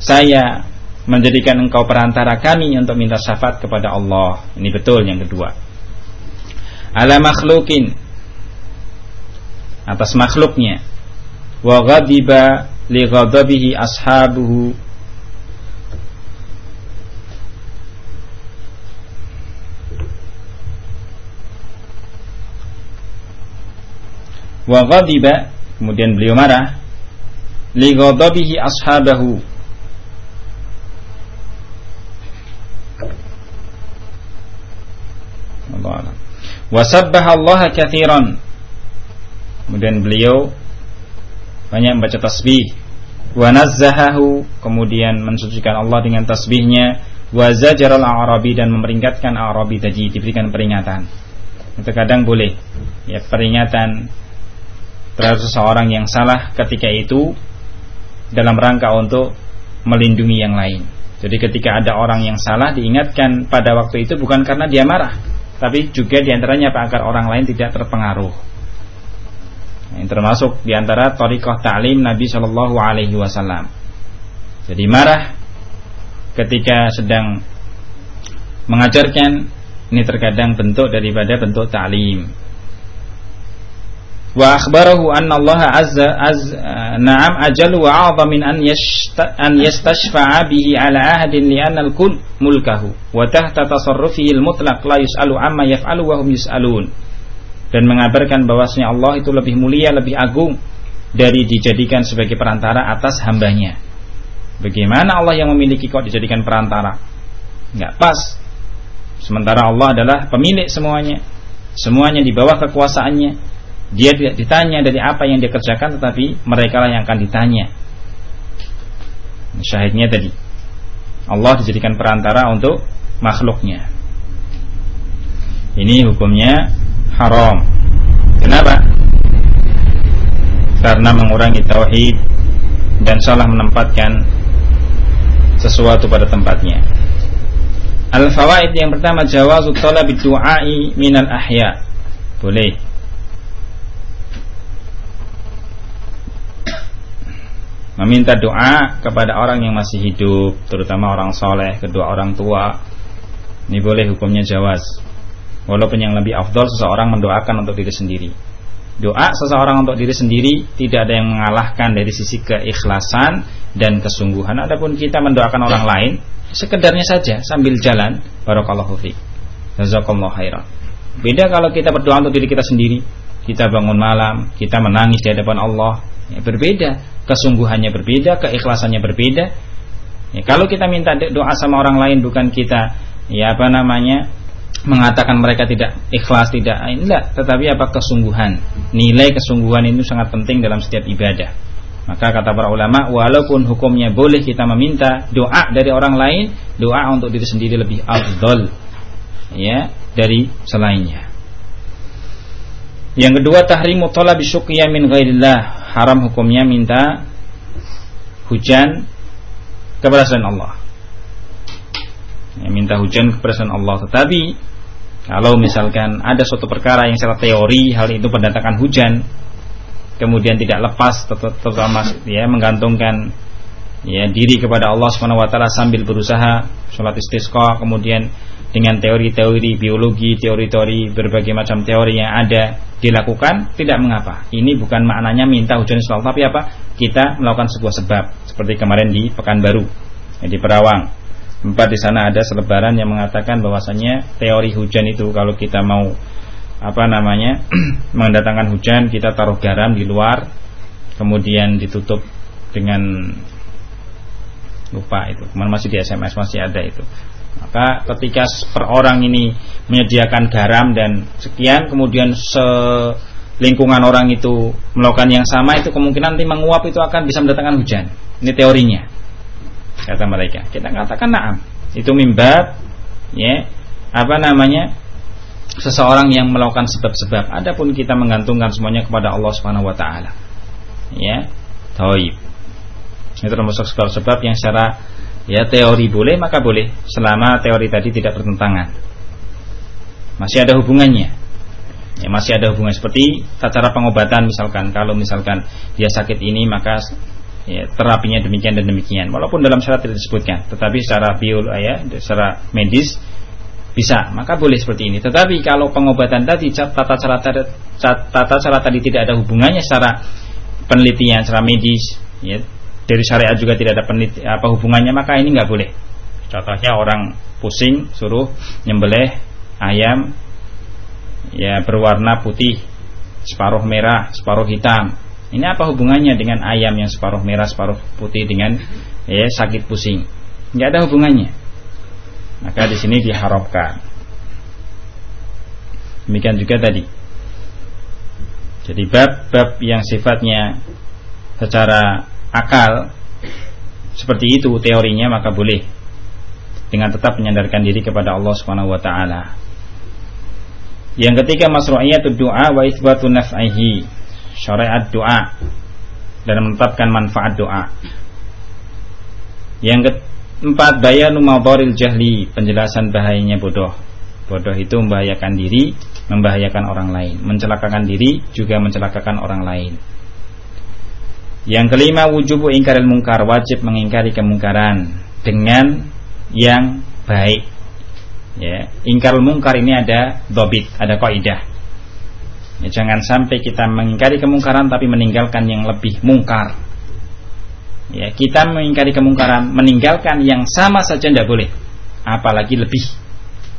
Saya menjadikan engkau perantara kami untuk minta syafaat kepada Allah. Ini betul yang kedua. Ala makhlukin. Atas makhluknya. Wa ghadiba li ghadabihi ashabuhu. Wa ghadiba kemudian beliau marah li ghadabihi ashabahu. Allah wa sabbaha Allah katsiran kemudian beliau banyak membaca tasbih. wa nazzahahu kemudian mensucikan Allah dengan tasbihnya. wa zajaral arabi dan memperingatkan arabi tadi diberikan peringatan. Itu kadang boleh. Ya peringatan terhadap seseorang yang salah ketika itu dalam rangka untuk melindungi yang lain. Jadi ketika ada orang yang salah diingatkan pada waktu itu bukan karena dia marah, tapi juga di antaranya agar orang lain tidak terpengaruh. Yang termasuk di antara torikoh ta'lim Nabi Shallallahu Alaihi Wasallam. Jadi marah ketika sedang mengajarkan ini terkadang bentuk daripada bentuk ta'lim wa akhbarahu anna Allah azza az na'am ajalu wa a'dha min an yashta an yastashfa'a bihi ala ahadin li anna al-kull mulkahu. Wa tahta tasarrufihi al-mutlaq la yus'alu amma yaf'alu wa hum yus'alun. Dan mengabarkan bahwasanya Allah itu lebih mulia lebih agung dari dijadikan sebagai perantara atas hambanya. Bagaimana Allah yang memiliki kok dijadikan perantara? Enggak pas. Sementara Allah adalah pemilik semuanya. Semuanya di bawah kekuasaannya dia tidak ditanya dari apa yang dia kerjakan tetapi mereka lah yang akan ditanya. Syahidnya tadi Allah dijadikan perantara untuk makhluknya. Ini hukumnya haram. Kenapa? Karena mengurangi tauhid dan salah menempatkan sesuatu pada tempatnya. Al-fawaid yang pertama jawazu talabi du'ai minal ahya. Boleh meminta doa kepada orang yang masih hidup, terutama orang soleh, kedua orang tua. Ini boleh hukumnya jawaz. Walaupun yang lebih afdol seseorang mendoakan untuk diri sendiri. Doa seseorang untuk diri sendiri tidak ada yang mengalahkan dari sisi keikhlasan dan kesungguhan. Adapun kita mendoakan orang lain, sekedarnya saja sambil jalan. Barakallahu fiik. Jazakallahu khairan. Beda kalau kita berdoa untuk diri kita sendiri, kita bangun malam, kita menangis di hadapan Allah, ya, berbeda. Kesungguhannya berbeda keikhlasannya berbeda. Ya, kalau kita minta doa sama orang lain bukan kita ya apa namanya mengatakan mereka tidak ikhlas tidak enggak. Tetapi apa? Kesungguhan. Nilai kesungguhan itu sangat penting dalam setiap ibadah. Maka kata para ulama walaupun hukumnya boleh kita meminta doa dari orang lain doa untuk diri sendiri lebih afdol ya dari selainnya. Yang kedua tahrimu talabi syuqiyya min ghairillah. Haram hukumnya minta hujan kepada selain Allah. Ya, minta hujan kepada selain Allah. Tetapi kalau misalkan ada suatu perkara yang secara teori hal itu mendatangkan hujan, kemudian tidak lepas terutama ya menggantungkan ya diri kepada Allah taala sambil berusaha sholat istisqa kemudian dengan teori-teori biologi, teori-teori berbagai macam teori yang ada dilakukan tidak mengapa. Ini bukan maknanya minta hujan selalu, tapi apa? Kita melakukan sebuah sebab seperti kemarin di Pekanbaru, di Perawang. Empat di sana ada selebaran yang mengatakan bahwasanya teori hujan itu kalau kita mau apa namanya mendatangkan hujan kita taruh garam di luar kemudian ditutup dengan lupa itu kemarin masih di SMS masih ada itu maka ketika per orang ini menyediakan garam dan sekian kemudian se lingkungan orang itu melakukan yang sama itu kemungkinan nanti menguap itu akan bisa mendatangkan hujan. Ini teorinya. Kata mereka. Kita katakan naam. Itu mimbab ya apa namanya seseorang yang melakukan sebab-sebab. Adapun kita menggantungkan semuanya kepada Allah Subhanahu wa taala. Ya. Taib. Ini termasuk sebab-sebab yang secara ya teori boleh maka boleh. Selama teori tadi tidak bertentangan. Masih ada hubungannya. Ya, masih ada hubungan seperti cara pengobatan misalkan. Kalau misalkan dia sakit ini maka ya, terapinya demikian dan demikian. Walaupun dalam syarat tidak disebutkan tetapi secara bio ya secara medis bisa. Maka boleh seperti ini. Tetapi kalau pengobatan tadi tata cara tata cara tadi tidak ada hubungannya secara penelitian secara medis ya dari syariat juga tidak ada peneliti, apa hubungannya maka ini nggak boleh. Contohnya orang pusing suruh nyembelih ayam ya berwarna putih separuh merah separuh hitam. Ini apa hubungannya dengan ayam yang separuh merah separuh putih dengan ya sakit pusing? Nggak ada hubungannya. Maka di sini diharapkan. Demikian juga tadi. Jadi bab-bab yang sifatnya secara akal seperti itu teorinya maka boleh dengan tetap menyandarkan diri kepada Allah Subhanahu wa taala. Yang ketiga masru'iyatud du'a wa itsbatu naf'ihi. Syariat doa dan menetapkan manfaat doa. Yang keempat bayanu madharil jahli, penjelasan bahayanya bodoh. Bodoh itu membahayakan diri, membahayakan orang lain, mencelakakan diri juga mencelakakan orang lain. Yang kelima wujubu ingkaril mungkar wajib mengingkari kemungkaran dengan yang baik. Ya, ingkarul mungkar ini ada dobit, ada kaidah. Ya, jangan sampai kita mengingkari kemungkaran tapi meninggalkan yang lebih mungkar. Ya, kita mengingkari kemungkaran, meninggalkan yang sama saja tidak boleh, apalagi lebih.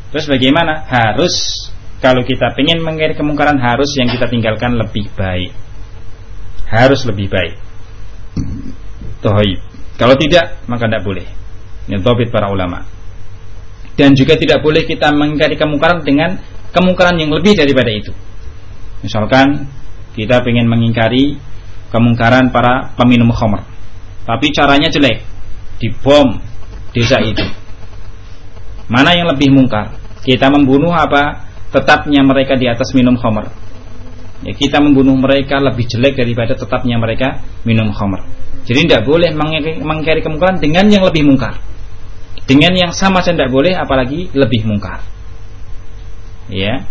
Terus bagaimana? Harus kalau kita ingin mengingkari kemungkaran harus yang kita tinggalkan lebih baik. Harus lebih baik. Tohib. Kalau tidak, maka tidak boleh. Ini dobit para ulama. Dan juga tidak boleh kita mengingkari kemungkaran dengan kemungkaran yang lebih daripada itu. Misalkan kita ingin mengingkari kemungkaran para peminum khamr. Tapi caranya jelek. Dibom desa itu. Mana yang lebih mungkar? Kita membunuh apa? Tetapnya mereka di atas minum khamr ya, kita membunuh mereka lebih jelek daripada tetapnya mereka minum khamr. Jadi tidak boleh mengkari kemungkaran dengan yang lebih mungkar. Dengan yang sama saja tidak boleh apalagi lebih mungkar. Ya,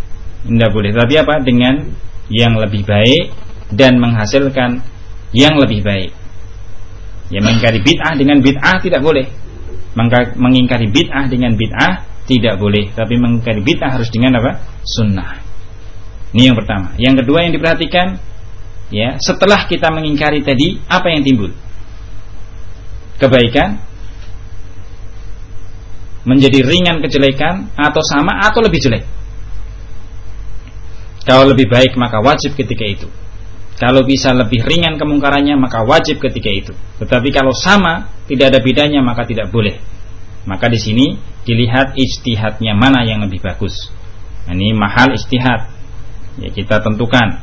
tidak boleh. Tapi apa? Dengan yang lebih baik dan menghasilkan yang lebih baik. Ya, mengingkari bid'ah dengan bid'ah tidak boleh. Mengingkari bid'ah dengan bid'ah tidak boleh. Tapi mengingkari bid'ah harus dengan apa? Sunnah. Ini yang pertama. Yang kedua yang diperhatikan ya, setelah kita mengingkari tadi apa yang timbul? Kebaikan menjadi ringan kejelekan atau sama atau lebih jelek. Kalau lebih baik maka wajib ketika itu. Kalau bisa lebih ringan kemungkarannya maka wajib ketika itu. Tetapi kalau sama tidak ada bedanya maka tidak boleh. Maka di sini dilihat istihadnya mana yang lebih bagus. Ini mahal istihad ya kita tentukan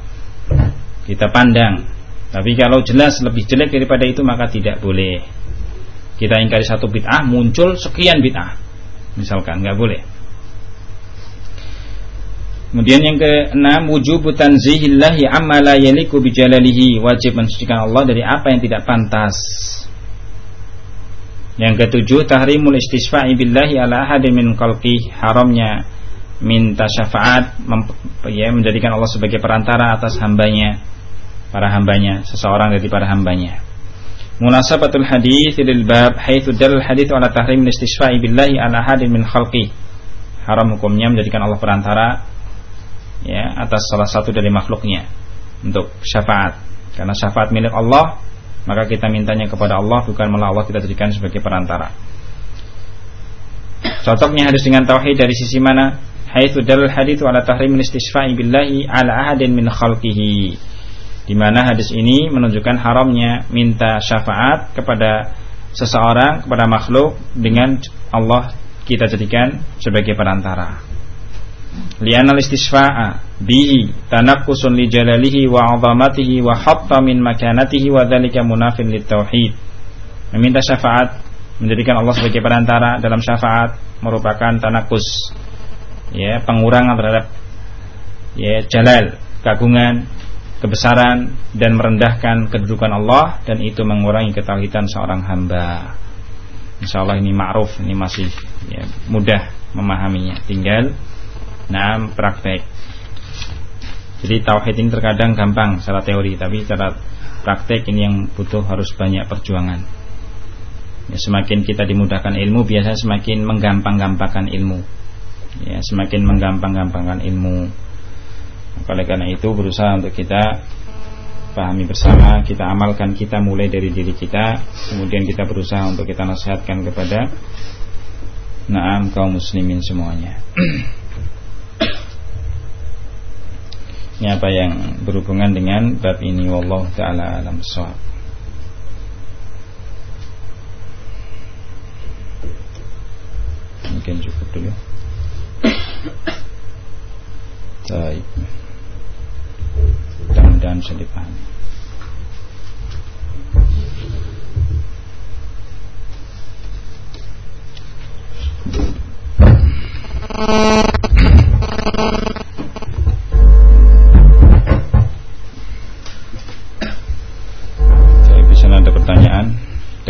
kita pandang. Tapi kalau jelas lebih jelek daripada itu maka tidak boleh. Kita ingkari satu bid'ah muncul sekian bid'ah. Misalkan nggak boleh. Kemudian yang keenam wujub tanzihillahi amma yaliku bijalalihi. Wajib mensucikan Allah dari apa yang tidak pantas. Yang ketujuh tahrimul istisfa'i billahi ala ahadin min khalqi haramnya minta syafaat ya, menjadikan Allah sebagai perantara atas hambanya para hambanya seseorang dari para hambanya. Munasabatul hadis lil bab haitsu dal hadis ala tahrim istisfa'i billahi ala hadin min khalqi haram hukumnya menjadikan Allah perantara ya atas salah satu dari makhluknya untuk syafaat. Karena syafaat milik Allah maka kita mintanya kepada Allah bukan malah Allah kita jadikan sebagai perantara. Cocoknya hadis dengan tauhid dari sisi mana haitsu dalal haditsu ala tahrim istisfa'i billahi ala ahadin min khalqihi. Di mana hadis ini menunjukkan haramnya minta syafaat kepada seseorang kepada makhluk dengan Allah kita jadikan sebagai perantara. li'anna istisfa'a bihi tanaqqusun li jalalihi wa 'azamatihi wa hatta min makanatihi wa dzalika munafin lit tauhid meminta syafaat menjadikan Allah sebagai perantara dalam syafaat merupakan tanakus ya pengurangan terhadap ya jalal kagungan kebesaran dan merendahkan kedudukan Allah dan itu mengurangi ketauhidan seorang hamba Insya Allah ini ma'ruf ini masih ya, mudah memahaminya tinggal Nah, praktek. Jadi tauhid ini terkadang gampang secara teori, tapi secara praktek ini yang butuh harus banyak perjuangan. Ya, semakin kita dimudahkan ilmu, biasanya semakin menggampang-gampangkan ilmu. Ya, semakin menggampang-gampangkan ilmu. Oleh karena itu berusaha untuk kita pahami bersama, kita amalkan, kita mulai dari diri kita, kemudian kita berusaha untuk kita nasihatkan kepada naam kaum muslimin semuanya. Ini apa yang berhubungan dengan bab ini wallahu taala alam shawab. Mungkin cukup dulu. Baik. Mudah-mudahan bisa dipahami.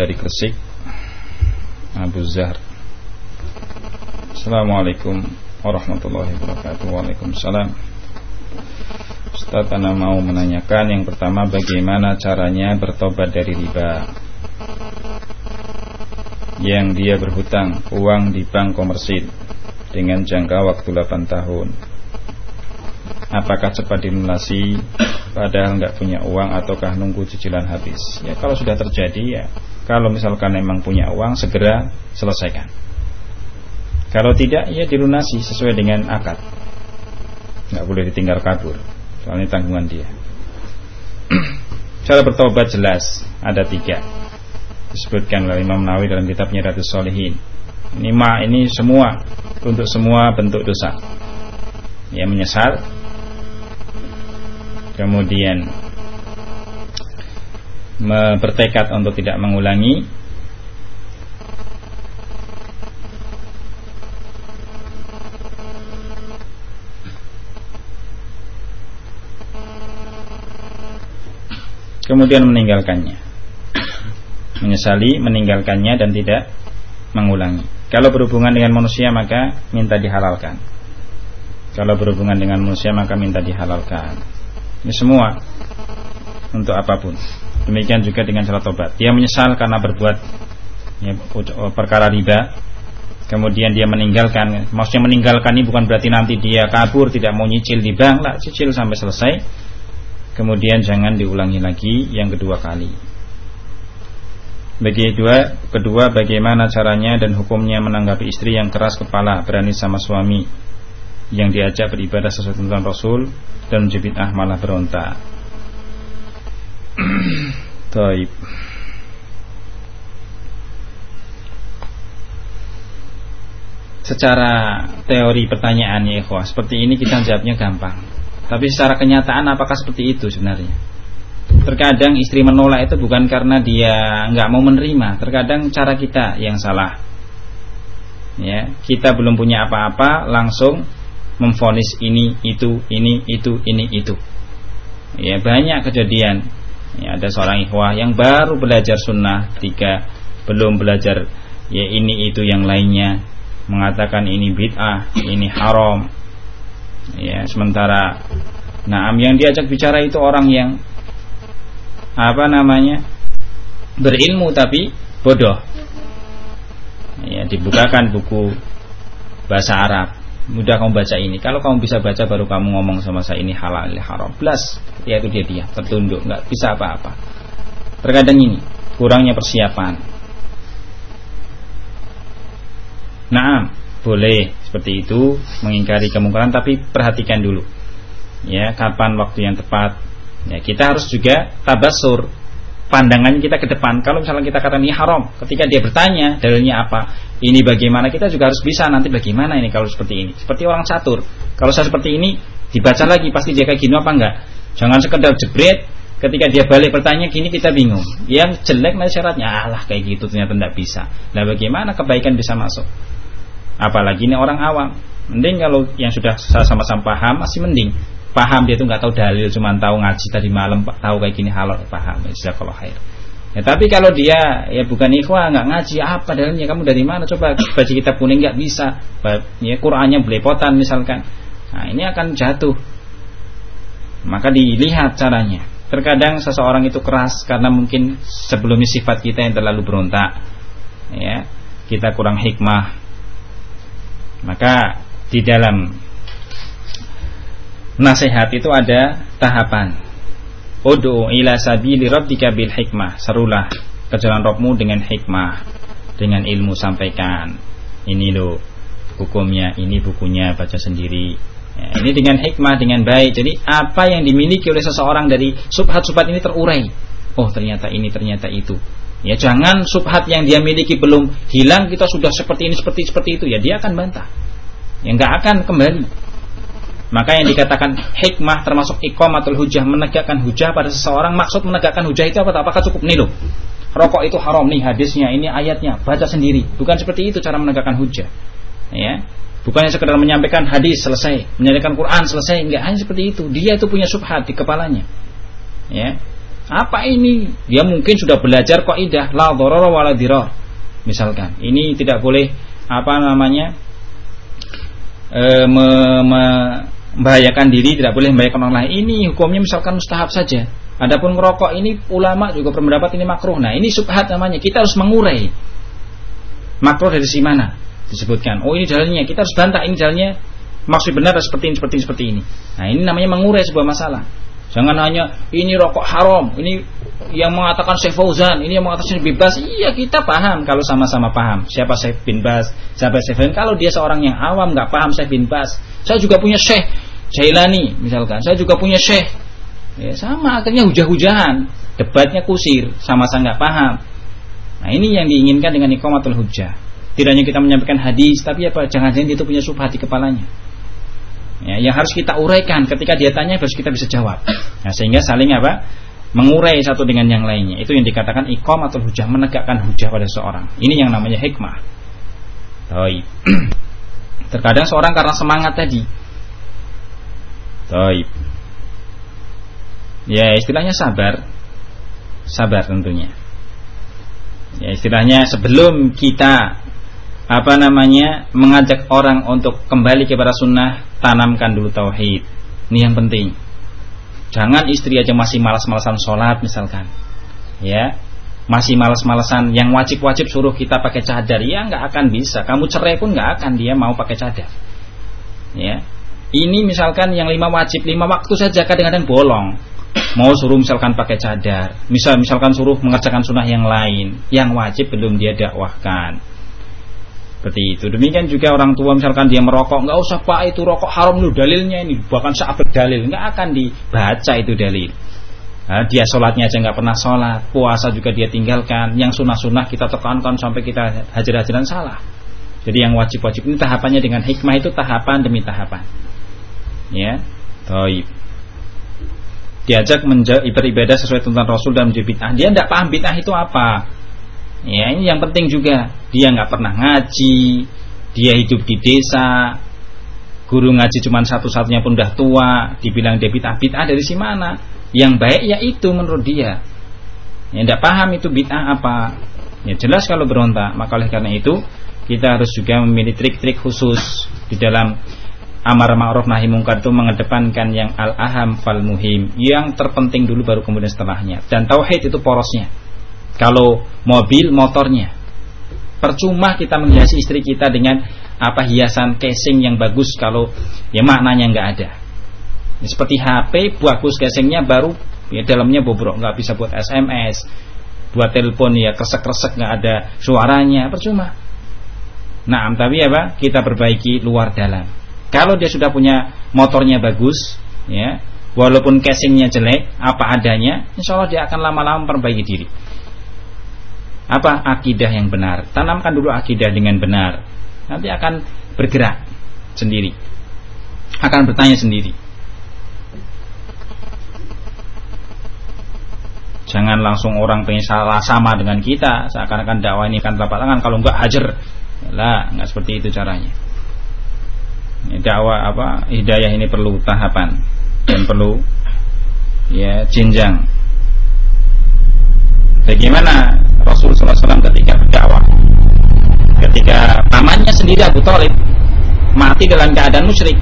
dari Gresik Abu Zahar Assalamualaikum warahmatullahi wabarakatuh. Waalaikumsalam. Ustaz Ana mau menanyakan yang pertama bagaimana caranya bertobat dari riba? Yang dia berhutang uang di bank komersil Dengan jangka waktu 8 tahun. Apakah cepat dilunasi Padahal nggak punya uang ataukah nunggu cicilan habis? Ya kalau sudah terjadi ya kalau misalkan memang punya uang segera selesaikan. Kalau tidak ya dilunasi sesuai dengan akad. Nggak boleh ditinggal kabur. Soalnya tanggungan dia. Cara bertobat jelas ada tiga. Disebutkan oleh Imam Nawawi dalam kitabnya Ratus Solihin. Ini ma ini semua untuk semua bentuk dosa. Ya menyesal. Kemudian bertekad untuk tidak mengulangi kemudian meninggalkannya menyesali meninggalkannya dan tidak mengulangi kalau berhubungan dengan manusia maka minta dihalalkan kalau berhubungan dengan manusia maka minta dihalalkan ini semua untuk apa pun Demikian juga dengan cara tobat. Dia menyesal karena berbuat ya, perkara riba. Kemudian dia meninggalkan. Maksudnya meninggalkan ini bukan berarti nanti dia kabur tidak mau nyicil di bank, lah cicil sampai selesai. Kemudian jangan diulangi lagi yang kedua kali. Bagi dua, kedua bagaimana caranya dan hukumnya menanggapi istri yang keras kepala berani sama suami yang diajak beribadah sesuai tuntunan Rasul dan menjepit ah malah berontak. Taib. Secara teori pertanyaannya ikhwah Seperti ini kita jawabnya gampang Tapi secara kenyataan apakah seperti itu sebenarnya? Terkadang istri menolak itu bukan karena dia nggak mau menerima. Terkadang cara kita yang salah. Ya Kita belum punya apa-apa Langsung memfonis ini, itu, ini, itu, ini, itu. Ya banyak kejadian. Ya, ada seorang ikhwah yang baru belajar sunnah tiga belum belajar ya ini itu yang lainnya mengatakan ini bid'ah ini haram ya sementara nah yang diajak bicara itu orang yang apa namanya berilmu tapi bodoh ya dibukakan buku bahasa Arab mudah kamu baca ini. Kalau kamu bisa baca baru kamu ngomong sama saya ini halal ini haram. Plus, ya itu dia dia tertunduk, nggak bisa apa-apa. Terkadang ini kurangnya persiapan. Nah, boleh seperti itu mengingkari kemungkaran tapi perhatikan dulu. Ya, kapan waktu yang tepat. Ya, kita harus juga tabasur pandangannya kita ke depan. Kalau misalnya kita katakan ini haram, ketika dia bertanya dalilnya apa, ini bagaimana, kita juga harus bisa nanti bagaimana ini kalau seperti ini. Seperti orang catur. Kalau saya seperti ini, dibaca lagi pasti dia kayak gini apa enggak. Jangan sekedar jebret, ketika dia balik bertanya gini kita bingung. Yang jelek nanti syaratnya, alah kayak gitu ternyata tidak bisa. Nah bagaimana kebaikan bisa masuk? Apalagi ini orang awam. Mending kalau yang sudah sama-sama paham masih mending. Paham dia itu nggak tahu dalil cuma tahu ngaji tadi malam tahu kayak gini halal paham ya kalau khair. Ya tapi kalau dia ya bukan ikhwah nggak ngaji apa dalilnya? Kamu dari mana? Coba baca kitab kuning nggak bisa. Ya Qurannya belepotan misalkan. Nah ini akan jatuh. Maka dilihat caranya. Terkadang seseorang itu keras karena mungkin sebelumnya sifat kita yang terlalu berontak. Ya kita kurang hikmah maka di dalam nasihat itu ada tahapan. Udu ila sabili rabbika bil hikmah. Serulah ke jalan Rabbmu dengan hikmah, dengan ilmu sampaikan. Ini loh hukumnya, ini bukunya baca sendiri. Ya, ini dengan hikmah, dengan baik. Jadi apa yang dimiliki oleh seseorang dari subhat-subhat ini terurai. Oh ternyata ini, ternyata itu. Ya jangan subhat yang dia miliki belum hilang kita sudah seperti ini, seperti seperti itu. Ya dia akan bantah. Ya nggak akan kembali. Maka yang dikatakan hikmah termasuk iqamatul hujah menegakkan hujah pada seseorang maksud menegakkan hujah itu apa? Apakah cukup nih loh? Rokok itu haram nih hadisnya, ini ayatnya, baca sendiri. Bukan seperti itu cara menegakkan hujah. Ya. Bukannya sekedar menyampaikan hadis selesai, menyampaikan Quran selesai, enggak hanya seperti itu. Dia itu punya subhat di kepalanya. Ya. Apa ini? Dia mungkin sudah belajar kaidah la dharara wa la dirar. Misalkan, ini tidak boleh apa namanya? E, me, me, membahayakan diri tidak boleh membahayakan orang lain. Ini hukumnya misalkan mustahab saja. Adapun merokok ini ulama juga berpendapat ini makruh. Nah ini subhat namanya. Kita harus mengurai. Makruh dari si mana? Disebutkan. Oh ini jalannya. Kita harus bantah ini jalannya. Maksud benar seperti ini seperti ini seperti ini. Nah ini namanya mengurai sebuah masalah jangan hanya ini rokok haram ini yang mengatakan Syekh Fauzan ini yang mengatakan Syekh Bas iya kita paham kalau sama-sama paham siapa Syekh bin Bas siapa Syekh bin kalau dia seorang yang awam nggak paham Syekh bin Bas saya juga punya syekh Jailani misalkan. Saya juga punya syekh. Ya, sama akhirnya hujah-hujahan. Debatnya kusir, sama-sama nggak paham. Nah ini yang diinginkan dengan ikomatul hujah. Tidak hanya kita menyampaikan hadis, tapi apa? Jangan-jangan itu punya subhat di kepalanya. Ya, yang harus kita uraikan ketika dia tanya harus kita bisa jawab. Nah, sehingga saling apa? Mengurai satu dengan yang lainnya. Itu yang dikatakan ikomatul hujah, menegakkan hujah pada seorang. Ini yang namanya hikmah. Baik. Terkadang seorang karena semangat tadi. Taib. Ya istilahnya sabar. Sabar tentunya. Ya istilahnya sebelum kita apa namanya? Mengajak orang untuk kembali kepada sunnah tanamkan dulu tauhid. Ini yang penting. Jangan istri aja masih malas-malasan sholat misalkan. Ya, masih malas-malasan yang wajib-wajib suruh kita pakai cadar. Ya nggak akan bisa. Kamu cerai pun nggak akan. Dia mau pakai cadar. Ya. Ini misalkan yang lima wajib lima waktu saja kadang-kadang bolong. Mau suruh misalkan pakai cadar. Misal misalkan suruh mengerjakan sunnah yang lain. Yang wajib belum dia dakwahkan seperti itu demikian juga orang tua misalkan dia merokok nggak usah pak itu rokok haram lu dalilnya ini bahkan saat dalil nggak akan dibaca itu dalil Nah, dia sholatnya aja nggak pernah sholat, puasa juga dia tinggalkan. Yang sunnah-sunnah kita tekankan sampai kita hajar-hajaran salah. Jadi yang wajib-wajib ini tahapannya dengan hikmah itu tahapan demi tahapan. Ya, toib. Diajak beribadah sesuai tuntunan Rasul dan menjadi bid'ah. Dia tidak paham bid'ah itu apa. Ya, ini yang penting juga. Dia nggak pernah ngaji, dia hidup di desa, guru ngaji cuma satu-satunya pun udah tua, dibilang dia bid'ah, bid'ah dari si mana? yang baik ya itu menurut dia. Yang tidak paham itu bid'ah apa. Ya jelas kalau berontak. Maka oleh karena itu kita harus juga memilih trik-trik khusus di dalam amar ma'ruf nahi mungkar itu mengedepankan yang al-aham fal muhim yang terpenting dulu baru kemudian setelahnya. Dan tauhid itu porosnya kalau mobil motornya. Percuma kita menghiasi istri kita dengan apa hiasan casing yang bagus kalau ya maknanya nggak ada. Seperti HP bagus casingnya baru ya dalamnya bobrok nggak bisa buat SMS buat telepon ya kresek-kresek nggak ada suaranya percuma. Nah tapi apa? Kita perbaiki luar dalam. Kalau dia sudah punya motornya bagus ya walaupun casingnya jelek apa adanya insya Allah dia akan lama-lama memperbaiki diri apa akidah yang benar? Tanamkan dulu akidah dengan benar. Nanti akan bergerak sendiri. Akan bertanya sendiri. Jangan langsung orang pengen salah sama dengan kita. Seakan-akan dakwah ini akan telapak tangan. Kalau enggak hajar. Lah enggak seperti itu caranya. Dakwah apa hidayah ini perlu tahapan. Dan perlu ya jenjang. Bagaimana Rasulullah SAW ketika berdakwah? Ketika pamannya sendiri Abu Talib mati dalam keadaan musyrik,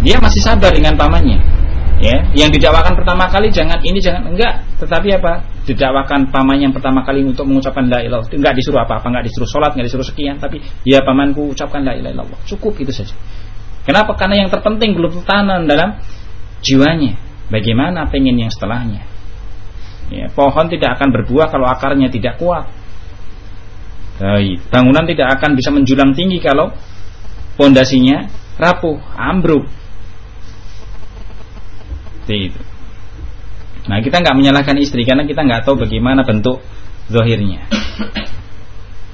dia masih sabar dengan pamannya. Ya, yang didakwakan pertama kali jangan ini jangan enggak, tetapi apa? Didakwakan pamannya yang pertama kali untuk mengucapkan la ilaha enggak disuruh apa-apa, enggak disuruh sholat, enggak disuruh sekian, tapi ya pamanku ucapkan la ilaha illallah. Cukup itu saja. Kenapa? Karena yang terpenting belum tertanam dalam jiwanya. Bagaimana pengen yang setelahnya? Ya, pohon tidak akan berbuah kalau akarnya tidak kuat. Baik, bangunan tidak akan bisa menjulang tinggi kalau pondasinya rapuh, ambruk. Itu. Nah, kita nggak menyalahkan istri karena kita nggak tahu bagaimana bentuk zohirnya.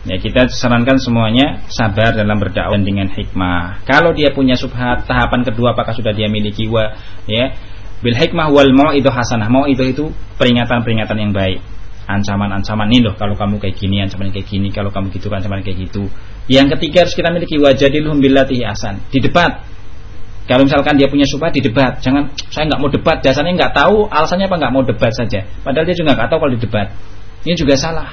Ya kita sarankan semuanya sabar dalam berdakwah dengan hikmah. Kalau dia punya subhat, tahapan kedua apakah sudah dia miliki wa ya bil hikmah wal mau itu hasanah. Mau itu itu peringatan-peringatan yang baik. Ancaman-ancaman ini loh kalau kamu kayak gini, ancaman kayak gini, kalau kamu gitu ancaman kayak gitu. Yang ketiga harus kita miliki wajadilhum billati hasan. Di debat. Kalau misalkan dia punya subhat di debat, jangan saya nggak mau debat, dasarnya nggak tahu alasannya apa nggak mau debat saja. Padahal dia juga nggak tahu kalau di debat. Ini juga salah.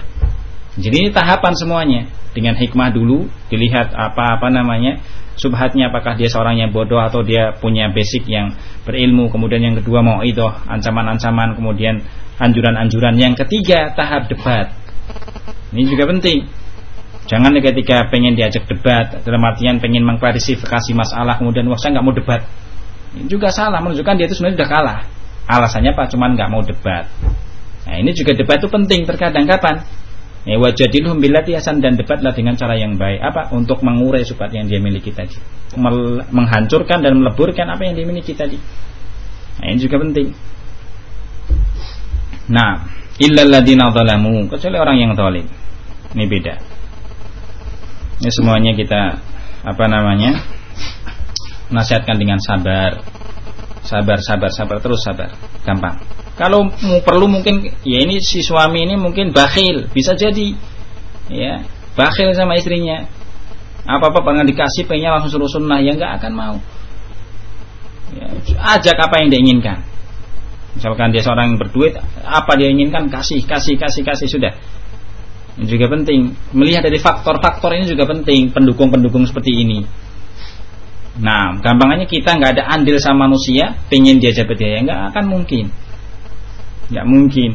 Jadi ini tahapan semuanya. Dengan hikmah dulu dilihat apa apa namanya subhatnya apakah dia seorang yang bodoh atau dia punya basic yang berilmu. Kemudian yang kedua mau itu ancaman-ancaman kemudian anjuran-anjuran. Yang ketiga tahap debat. Ini juga penting. Jangan ketika pengen diajak debat dalam artian pengen mengklarifikasi masalah kemudian wah saya nggak mau debat. Ini juga salah menunjukkan dia itu sebenarnya sudah kalah. Alasannya apa? Cuman nggak mau debat. Nah ini juga debat itu penting terkadang kapan Ya, wajadilhum billati hasan dan debatlah dengan cara yang baik. Apa? Untuk mengurai sifat yang dia miliki tadi. menghancurkan dan meleburkan apa yang dimiliki tadi. Nah, ini juga penting. Nah, illalladzina zalamu, kecuali orang yang zalim. Ini beda. Ini semuanya kita apa namanya? Nasihatkan dengan sabar. Sabar, sabar, sabar terus sabar. Gampang. Kalau perlu mungkin ya ini si suami ini mungkin bakhil, bisa jadi ya, bakhil sama istrinya. Apa-apa pengen dikasih pengennya langsung suruh sunnah ya nggak akan mau. Ya, ajak apa yang dia inginkan. Misalkan dia seorang yang berduit, apa dia inginkan kasih, kasih, kasih, kasih sudah. Ini juga penting. Melihat dari faktor-faktor ini juga penting. Pendukung-pendukung seperti ini. Nah, gampangannya kita nggak ada andil sama manusia, pengen dia jabat dia, nggak akan mungkin. Nggak mungkin.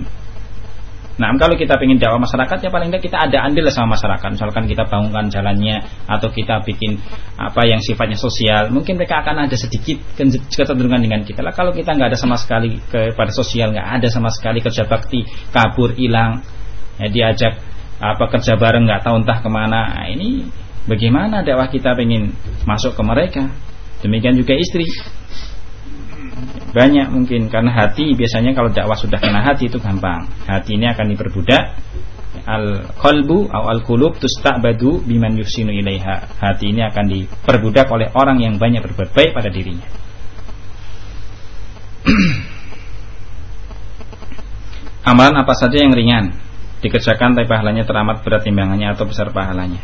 Nah, kalau kita ingin dakwah masyarakat ya paling tidak kita ada andil sama masyarakat. Misalkan kita bangunkan jalannya atau kita bikin apa yang sifatnya sosial, mungkin mereka akan ada sedikit kecenderungan dengan kita. Lah kalau kita nggak ada sama sekali kepada sosial, nggak ada sama sekali kerja bakti, kabur, hilang, ya diajak apa kerja bareng nggak tahu entah ke mana. Nah, ini bagaimana dakwah kita ingin masuk ke mereka? Demikian juga istri banyak mungkin karena hati biasanya kalau dakwah sudah kena hati itu gampang. Hati ini akan diperbudak. Al qalbu atau al qulub tusta'badu biman yusinu ilaiha. Hati ini akan diperbudak oleh orang yang banyak berbuat baik pada dirinya. Amalan apa saja yang ringan? Dikerjakan tapi pahalanya teramat berat timbangannya atau besar pahalanya?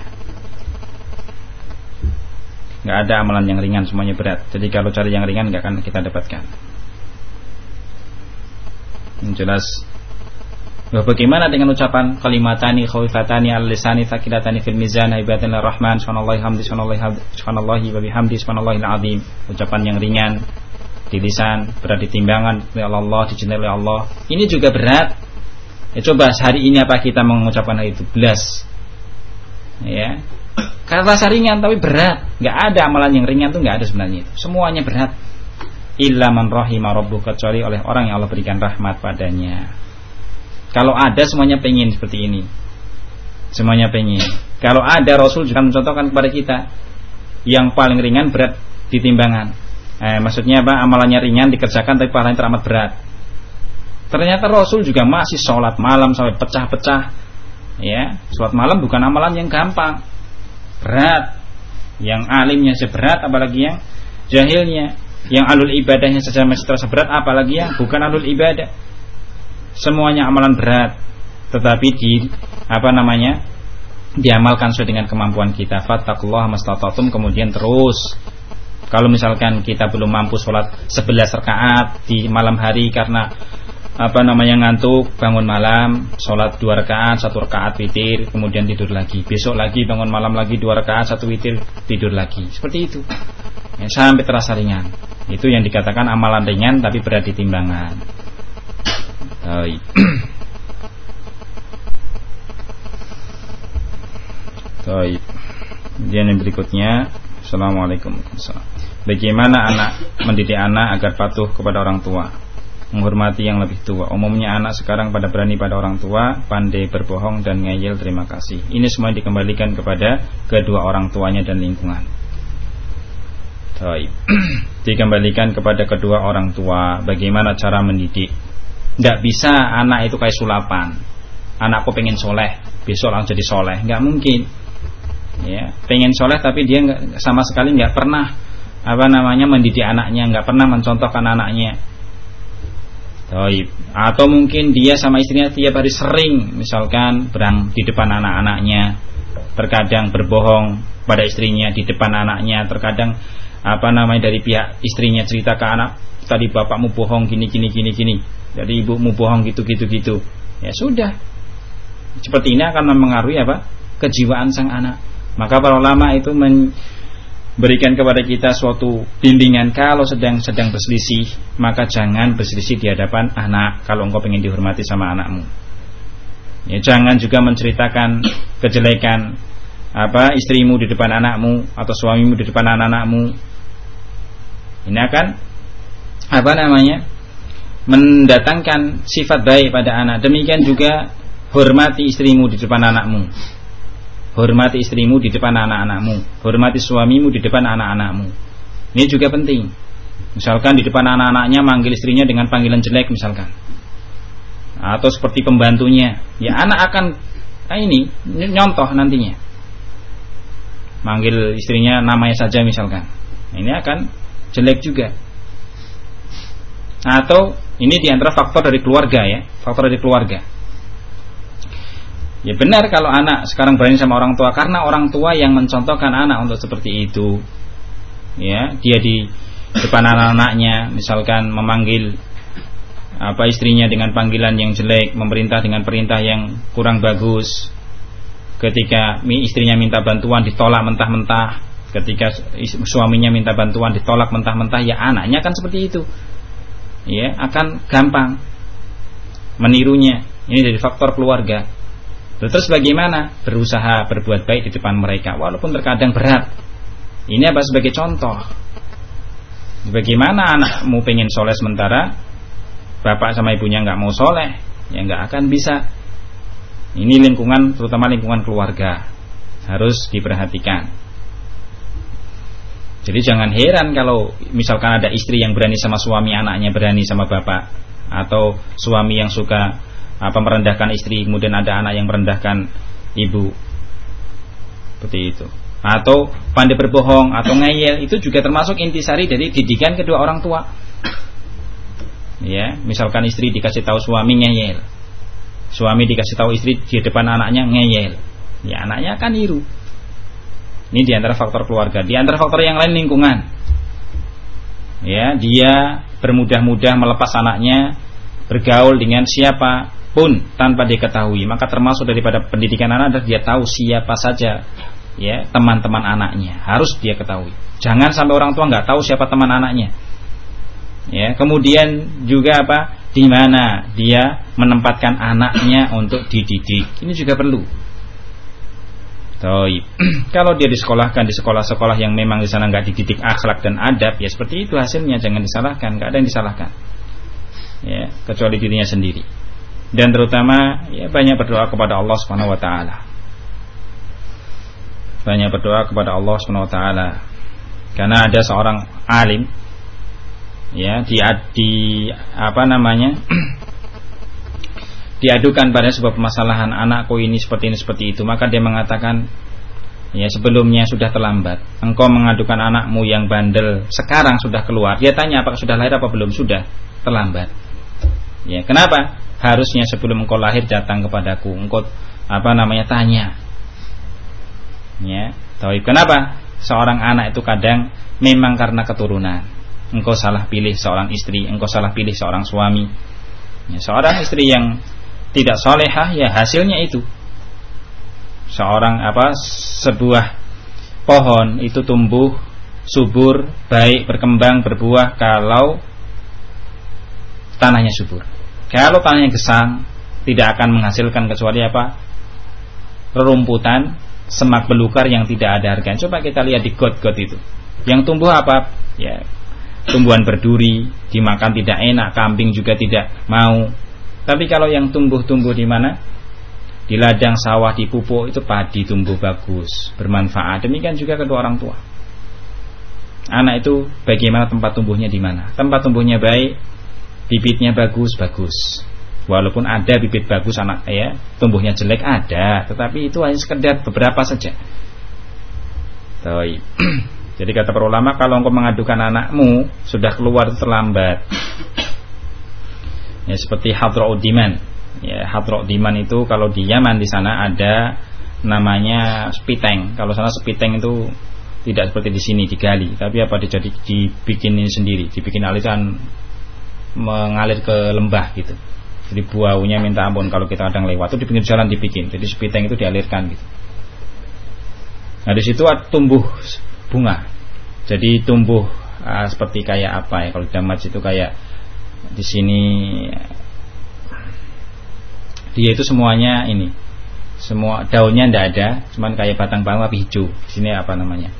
Nggak ada amalan yang ringan semuanya berat. Jadi kalau cari yang ringan nggak akan kita dapatkan jelas. Bahwa bagaimana dengan ucapan kalimatani khawifatani al-lisani thaqilatani fil mizan ibadatin rahman subhanallahi hamdi subhanallahi wa bihamdi subhanallahil azim. Ucapan yang ringan di lisan berat di timbangan oleh Allah dicintai oleh Allah. Ini juga berat. Ya coba hari ini apa kita mengucapkan hal itu? Belas. Ya. Rasa ringan tapi berat. Nggak ada amalan yang ringan tuh nggak ada sebenarnya itu. Semuanya berat illa man rahimah rabbuh kecuali oleh orang yang Allah berikan rahmat padanya. Kalau ada semuanya pengen seperti ini. Semuanya pengen. Kalau ada Rasul juga mencontohkan kepada kita yang paling ringan berat di timbangan. eh, maksudnya apa amalannya ringan dikerjakan tapi pahalanya teramat berat ternyata Rasul juga masih sholat malam sampai pecah-pecah ya sholat malam bukan amalan yang gampang berat yang alimnya seberat apalagi yang jahilnya yang alul ibadahnya saja masih terasa berat apalagi yang bukan alul ibadah. Semuanya amalan berat tetapi di apa namanya diamalkan sesuai dengan kemampuan kita. Fattakullah mastatatum kemudian terus. Kalau misalkan kita belum mampu sholat 11 rakaat di malam hari karena apa namanya ngantuk bangun malam sholat dua rakaat satu rakaat witir kemudian tidur lagi. Besok lagi bangun malam lagi dua rakaat satu witir tidur lagi. Seperti itu ya, sampai terasa ringan. Itu yang dikatakan amalan ringan tapi berat di timbangan Baik. Kemudian yang berikutnya Assalamualaikum. Bagaimana anak mendidik anak agar patuh kepada orang tua? Menghormati yang lebih tua. Umumnya anak sekarang pada berani pada orang tua Pandai berbohong dan ngeyel terima kasih. Ini semua dikembalikan kepada kedua orang tuanya dan lingkungan Baik. Dikembalikan kepada kedua orang tua. Bagaimana cara mendidik? Tidak bisa anak itu kayak sulapan. Anakku pengen soleh Besok langsung jadi soleh. Nggak mungkin. Ya pengen soleh tapi dia sama sekali nggak pernah apa namanya mendidik anaknya nggak pernah mencontohkan anaknya. Taib. atau mungkin dia sama istrinya tiap hari sering misalkan berang di depan anak-anaknya. Terkadang berbohong pada istrinya di depan anaknya. Terkadang apa namanya dari pihak istrinya cerita ke anak tadi bapakmu bohong gini gini gini gini. Jadi ibumu bohong gitu gitu gitu. Ya sudah. Seperti ini akan mempengaruhi apa? Kejiwaan sang anak. Maka para ulama itu memberikan kepada kita suatu bimbingan. Kalau sedang sedang berselisih, maka jangan berselisih di hadapan anak kalau engkau ingin dihormati sama anakmu. Ya, jangan juga menceritakan kejelekan apa istrimu di depan anakmu atau suamimu di depan anak-anakmu. Ini akan apa namanya? mendatangkan sifat baik pada anak. Demikian juga hormati istrimu di depan anakmu. Hormati istrimu di depan anak-anakmu Hormati suamimu di depan anak-anakmu Ini juga penting Misalkan di depan anak-anaknya manggil istrinya dengan panggilan jelek misalkan Atau seperti pembantunya Ya anak akan nah ini nyontoh nantinya Manggil istrinya namanya saja misalkan Ini akan jelek juga Atau ini di antara faktor dari keluarga ya Faktor dari keluarga Ya benar kalau anak sekarang berani sama orang tua karena orang tua yang mencontohkan anak untuk seperti itu. Ya, dia di depan anak-anaknya misalkan memanggil apa istrinya dengan panggilan yang jelek, memerintah dengan perintah yang kurang bagus. Ketika istrinya minta bantuan ditolak mentah-mentah, ketika suaminya minta bantuan ditolak mentah-mentah, ya anaknya kan seperti itu. Ya, akan gampang menirunya. Ini dari faktor keluarga. Terus bagaimana? Berusaha berbuat baik di depan mereka walaupun terkadang berat. Ini apa sebagai contoh? Bagaimana anakmu pengen soleh sementara bapak sama ibunya nggak mau soleh, ya nggak akan bisa. Ini lingkungan, terutama lingkungan keluarga, harus diperhatikan. Jadi jangan heran kalau misalkan ada istri yang berani sama suami, anaknya berani sama bapak, atau suami yang suka apa merendahkan istri kemudian ada anak yang merendahkan ibu. Seperti itu. Atau pandai berbohong atau ngeyel itu juga termasuk intisari dari didikan kedua orang tua. Ya misalkan istri dikasih tahu suami ngeyel. Suami dikasih tahu istri di depan anaknya ngeyel. Ya anaknya akan iru ini di antara faktor keluarga. Di antara faktor yang lain lingkungan. Ya dia bermudah-mudah melepas anaknya bergaul dengan siapa pun tanpa diketahui. Maka termasuk daripada pendidikan anak adalah dia tahu siapa saja ya teman-teman anaknya. Harus dia ketahui. Jangan sampai orang tua nggak tahu siapa teman anaknya. Ya kemudian juga apa? Di mana dia menempatkan anaknya untuk dididik. Ini juga perlu Toib. Kalau dia disekolahkan di sekolah-sekolah yang memang di sana nggak dididik akhlak dan adab, ya seperti itu hasilnya. Jangan disalahkan, nggak ada yang disalahkan. Ya, kecuali dirinya sendiri dan terutama ya banyak berdoa kepada Allah Subhanahu wa taala. Banyak berdoa kepada Allah Subhanahu wa taala. Karena ada seorang alim ya di, di apa namanya diadukan pada sebuah permasalahan anakku ini seperti ini seperti itu. Maka dia mengatakan ya sebelumnya sudah terlambat. Engkau mengadukan anakmu yang bandel sekarang sudah keluar. Dia tanya apakah sudah lahir apa belum? Sudah terlambat. Ya kenapa? Harusnya sebelum engkau lahir datang kepadaku. Engkau apa namanya tanya. Ya tahu kenapa? Seorang anak itu kadang memang karena keturunan. Engkau salah pilih seorang istri engkau salah pilih seorang suami. Ya, seorang istri yang tidak solehah ya hasilnya itu seorang apa sebuah pohon itu tumbuh subur baik berkembang berbuah kalau tanahnya subur kalau tanahnya gesang tidak akan menghasilkan kecuali apa rerumputan, semak belukar yang tidak ada harganya. Coba kita lihat di got-got itu. Yang tumbuh apa? Ya, tumbuhan berduri, dimakan tidak enak, kambing juga tidak mau. Tapi kalau yang tumbuh-tumbuh di mana? Di ladang sawah, di pupuk itu padi tumbuh bagus, bermanfaat. Demikian juga kedua orang tua. Anak itu bagaimana tempat tumbuhnya di mana? Tempat tumbuhnya baik, bibitnya bagus, bagus walaupun ada bibit bagus anak ya tumbuhnya jelek ada tetapi itu hanya sekedar beberapa saja jadi kata para ulama kalau engkau mengadukan anakmu sudah keluar terlambat ya seperti Hadraudiman ya Hadraudiman itu kalau di Yaman di sana ada namanya spiteng. Kalau sana spiteng itu tidak seperti di sini digali. Tapi apa dijadi dibikin ini sendiri. Dibikin aliran mengalir ke lembah gitu. Jadi baunya minta ampun kalau kita kadang lewat. Itu di pinggir jalan dibikin. Jadi sepiteng itu dialirkan gitu. Nah di situ tumbuh bunga. Jadi tumbuh uh, seperti kayak apa ya? Kalau di damat itu kayak di sini dia itu semuanya ini. Semua daunnya tidak ada cuman kayak batang bawang tapi hijau. Di sini apa namanya?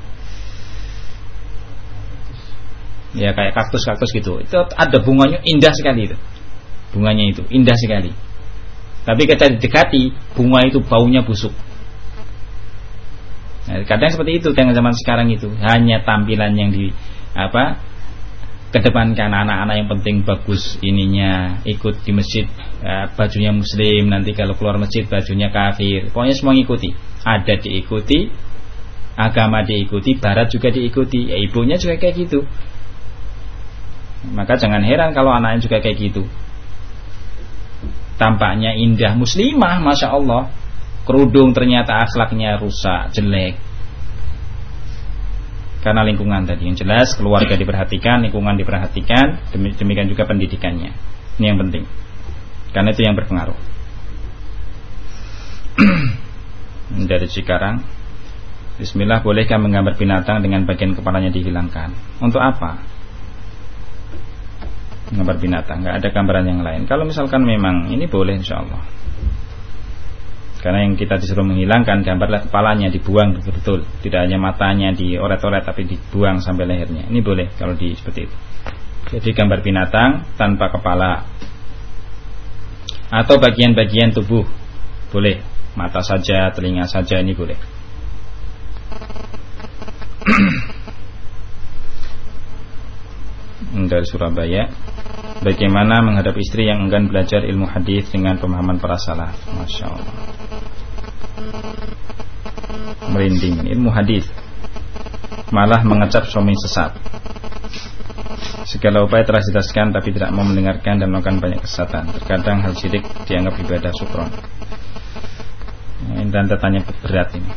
Ya kayak kaktus kaktus gitu. Itu ada bunganya indah sekali itu. Bunganya itu indah sekali. Tapi ketika didekati bunga itu baunya busuk. Nah, kadang seperti itu dengan zaman sekarang itu. Hanya tampilan yang di apa kedepankan anak-anak yang penting bagus ininya ikut di masjid ya, bajunya muslim nanti kalau keluar masjid bajunya kafir. Pokoknya semua ngikuti. Ada diikuti agama diikuti barat juga diikuti ya, ibunya juga kayak gitu. Maka jangan heran kalau anaknya juga kayak gitu. Tampaknya indah muslimah masya Allah. Kerudung ternyata akhlaknya rusak jelek karena lingkungan tadi yang jelas keluarga diperhatikan lingkungan diperhatikan demikian juga pendidikannya. Ini yang penting. Karena itu yang berpengaruh. Dari Cikarang Bismillah bolehkah menggambar binatang dengan bagian kepalanya dihilangkan? Untuk apa? Gambar binatang, nggak ada gambaran yang lain. Kalau misalkan memang ini boleh insya Allah. Karena yang kita disuruh menghilangkan gambarlah kepalanya dibuang betul-betul, tidak hanya matanya dioret-oret tapi dibuang sampai lehernya. Ini boleh kalau di seperti itu. Jadi gambar binatang tanpa kepala atau bagian-bagian tubuh boleh, mata saja, telinga saja ini boleh. dari Surabaya Bagaimana menghadap istri yang enggan belajar ilmu hadis dengan pemahaman para salaf? Masya Allah. Merinding. Ilmu hadis Malah mengecap suami sesat. Segala upaya telah tapi tidak mau mendengarkan dan melakukan banyak kesesatan. Terkadang hal syirik dianggap ibadah sukron. Dan tanya berat ini.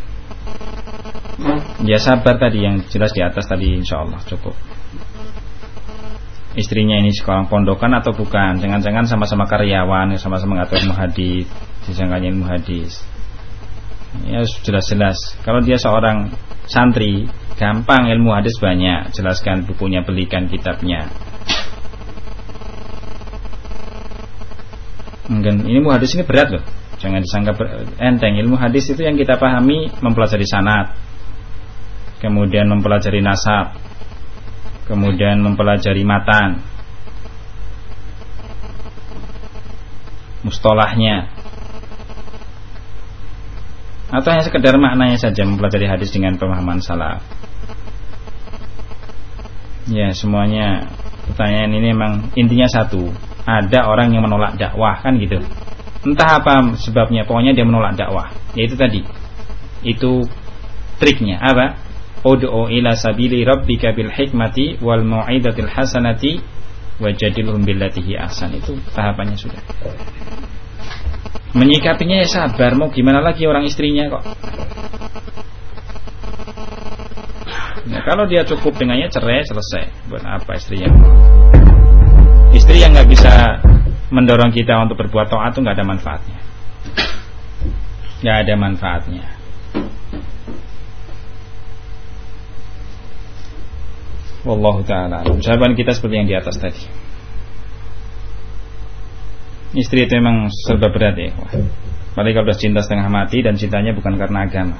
Ya sabar tadi yang jelas di atas tadi insya Allah cukup istrinya ini sekolah pondokan atau bukan? Jangan-jangan sama-sama karyawan sama-sama ngatur ilmu hadis disangkanya ilmu hadis. Ya jelas-jelas. Kalau dia seorang santri gampang ilmu hadis banyak. Jelaskan bukunya belikan kitabnya. Mungkin ini ilmu hadis ini berat loh. Jangan disangka enteng. Ilmu hadis itu yang kita pahami mempelajari sanat kemudian mempelajari nasab kemudian mempelajari matan. Mustolahnya atau hanya sekedar maknanya saja mempelajari hadis dengan pemahaman salaf. Ya semuanya. Pertanyaan ini memang intinya satu. Ada orang yang menolak dakwah kan gitu. Entah apa sebabnya pokoknya dia menolak dakwah. Yaitu tadi. Itu triknya. Apa ud'u ila sabili rabbika bil hikmati wal mau'izatil hasanati wajadilhum billatihi ahsan itu tahapannya sudah menyikapinya ya sabar mau gimana lagi orang istrinya kok Nah, kalau dia cukup dengannya cerai selesai. Buat apa istrinya? Istri yang nggak bisa mendorong kita untuk berbuat taat itu nggak ada manfaatnya. Nggak ada manfaatnya. Wallahu taala. Jawaban kita seperti yang di atas tadi. Istri itu memang serba berat ya. Apalagi kalau sudah cinta setengah mati dan cintanya bukan karena agama.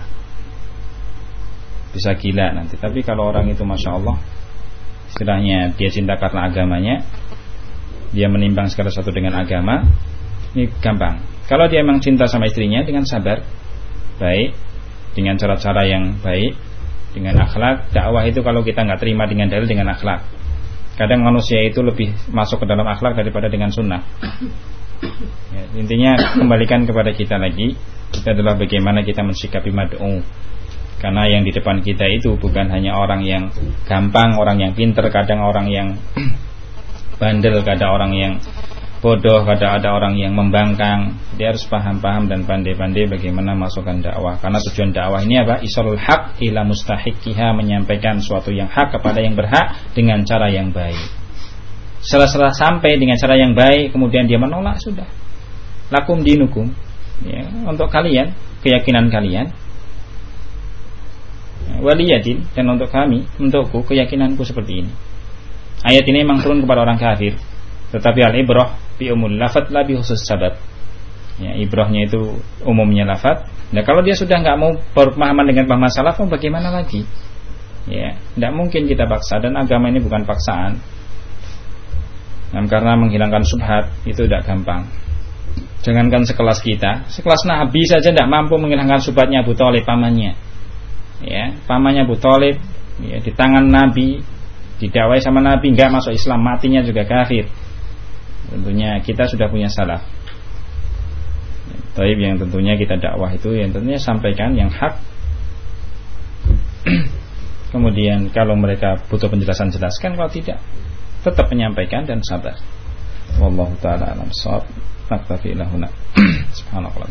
Bisa gila nanti. Tapi kalau orang itu masya Allah, istilahnya dia cinta karena agamanya, dia menimbang segala sesuatu dengan agama, ini gampang. Kalau dia memang cinta sama istrinya dengan sabar, baik, dengan cara-cara yang baik, dengan akhlak. Dakwah itu kalau kita nggak terima dengan dalil dengan akhlak. Kadang manusia itu lebih masuk ke dalam akhlak daripada dengan sunnah. Ya, intinya kembalikan kepada kita lagi kita adalah bagaimana kita mensikapi mad'u. Karena yang di depan kita itu bukan hanya orang yang gampang orang yang pinter kadang orang yang bandel kadang orang yang bodoh, kada ada orang yang membangkang. Dia harus paham-paham dan pandai-pandai bagaimana masukkan dakwah. Karena tujuan dakwah ini apa? Isolul haq ila mustahiqiha menyampaikan suatu yang hak kepada yang berhak dengan cara yang baik. Setelah-setelah sampai dengan cara yang baik, kemudian dia menolak sudah. Lakum dinukum. Ya, untuk kalian, keyakinan kalian. Waliyadin dan untuk kami, untukku keyakinanku seperti ini. Ayat ini memang turun kepada orang kafir tetapi al bi umul lafat la bi khusus sabab. Ya, ibrahnya itu umumnya lafat. Nah, kalau dia sudah nggak mau berpemahaman dengan pemahaman salaf, oh bagaimana lagi? Ya, tidak mungkin kita paksa dan agama ini bukan paksaan. Nah, karena menghilangkan subhat itu tidak gampang. Jangankan sekelas kita, sekelas Nabi saja tidak mampu menghilangkan subhatnya Abu Talib pamannya. Ya, pamannya Abu Talib ya, di tangan Nabi, didawai sama Nabi nggak masuk Islam, matinya juga kafir. Tentunya kita sudah punya salah. Tapi yang tentunya kita dakwah itu yang tentunya sampaikan yang hak. Kemudian kalau mereka butuh penjelasan jelaskan, kalau tidak tetap menyampaikan dan sabar. Wallahu taala alam shawab. Naktafi ilahuna. Subhanallah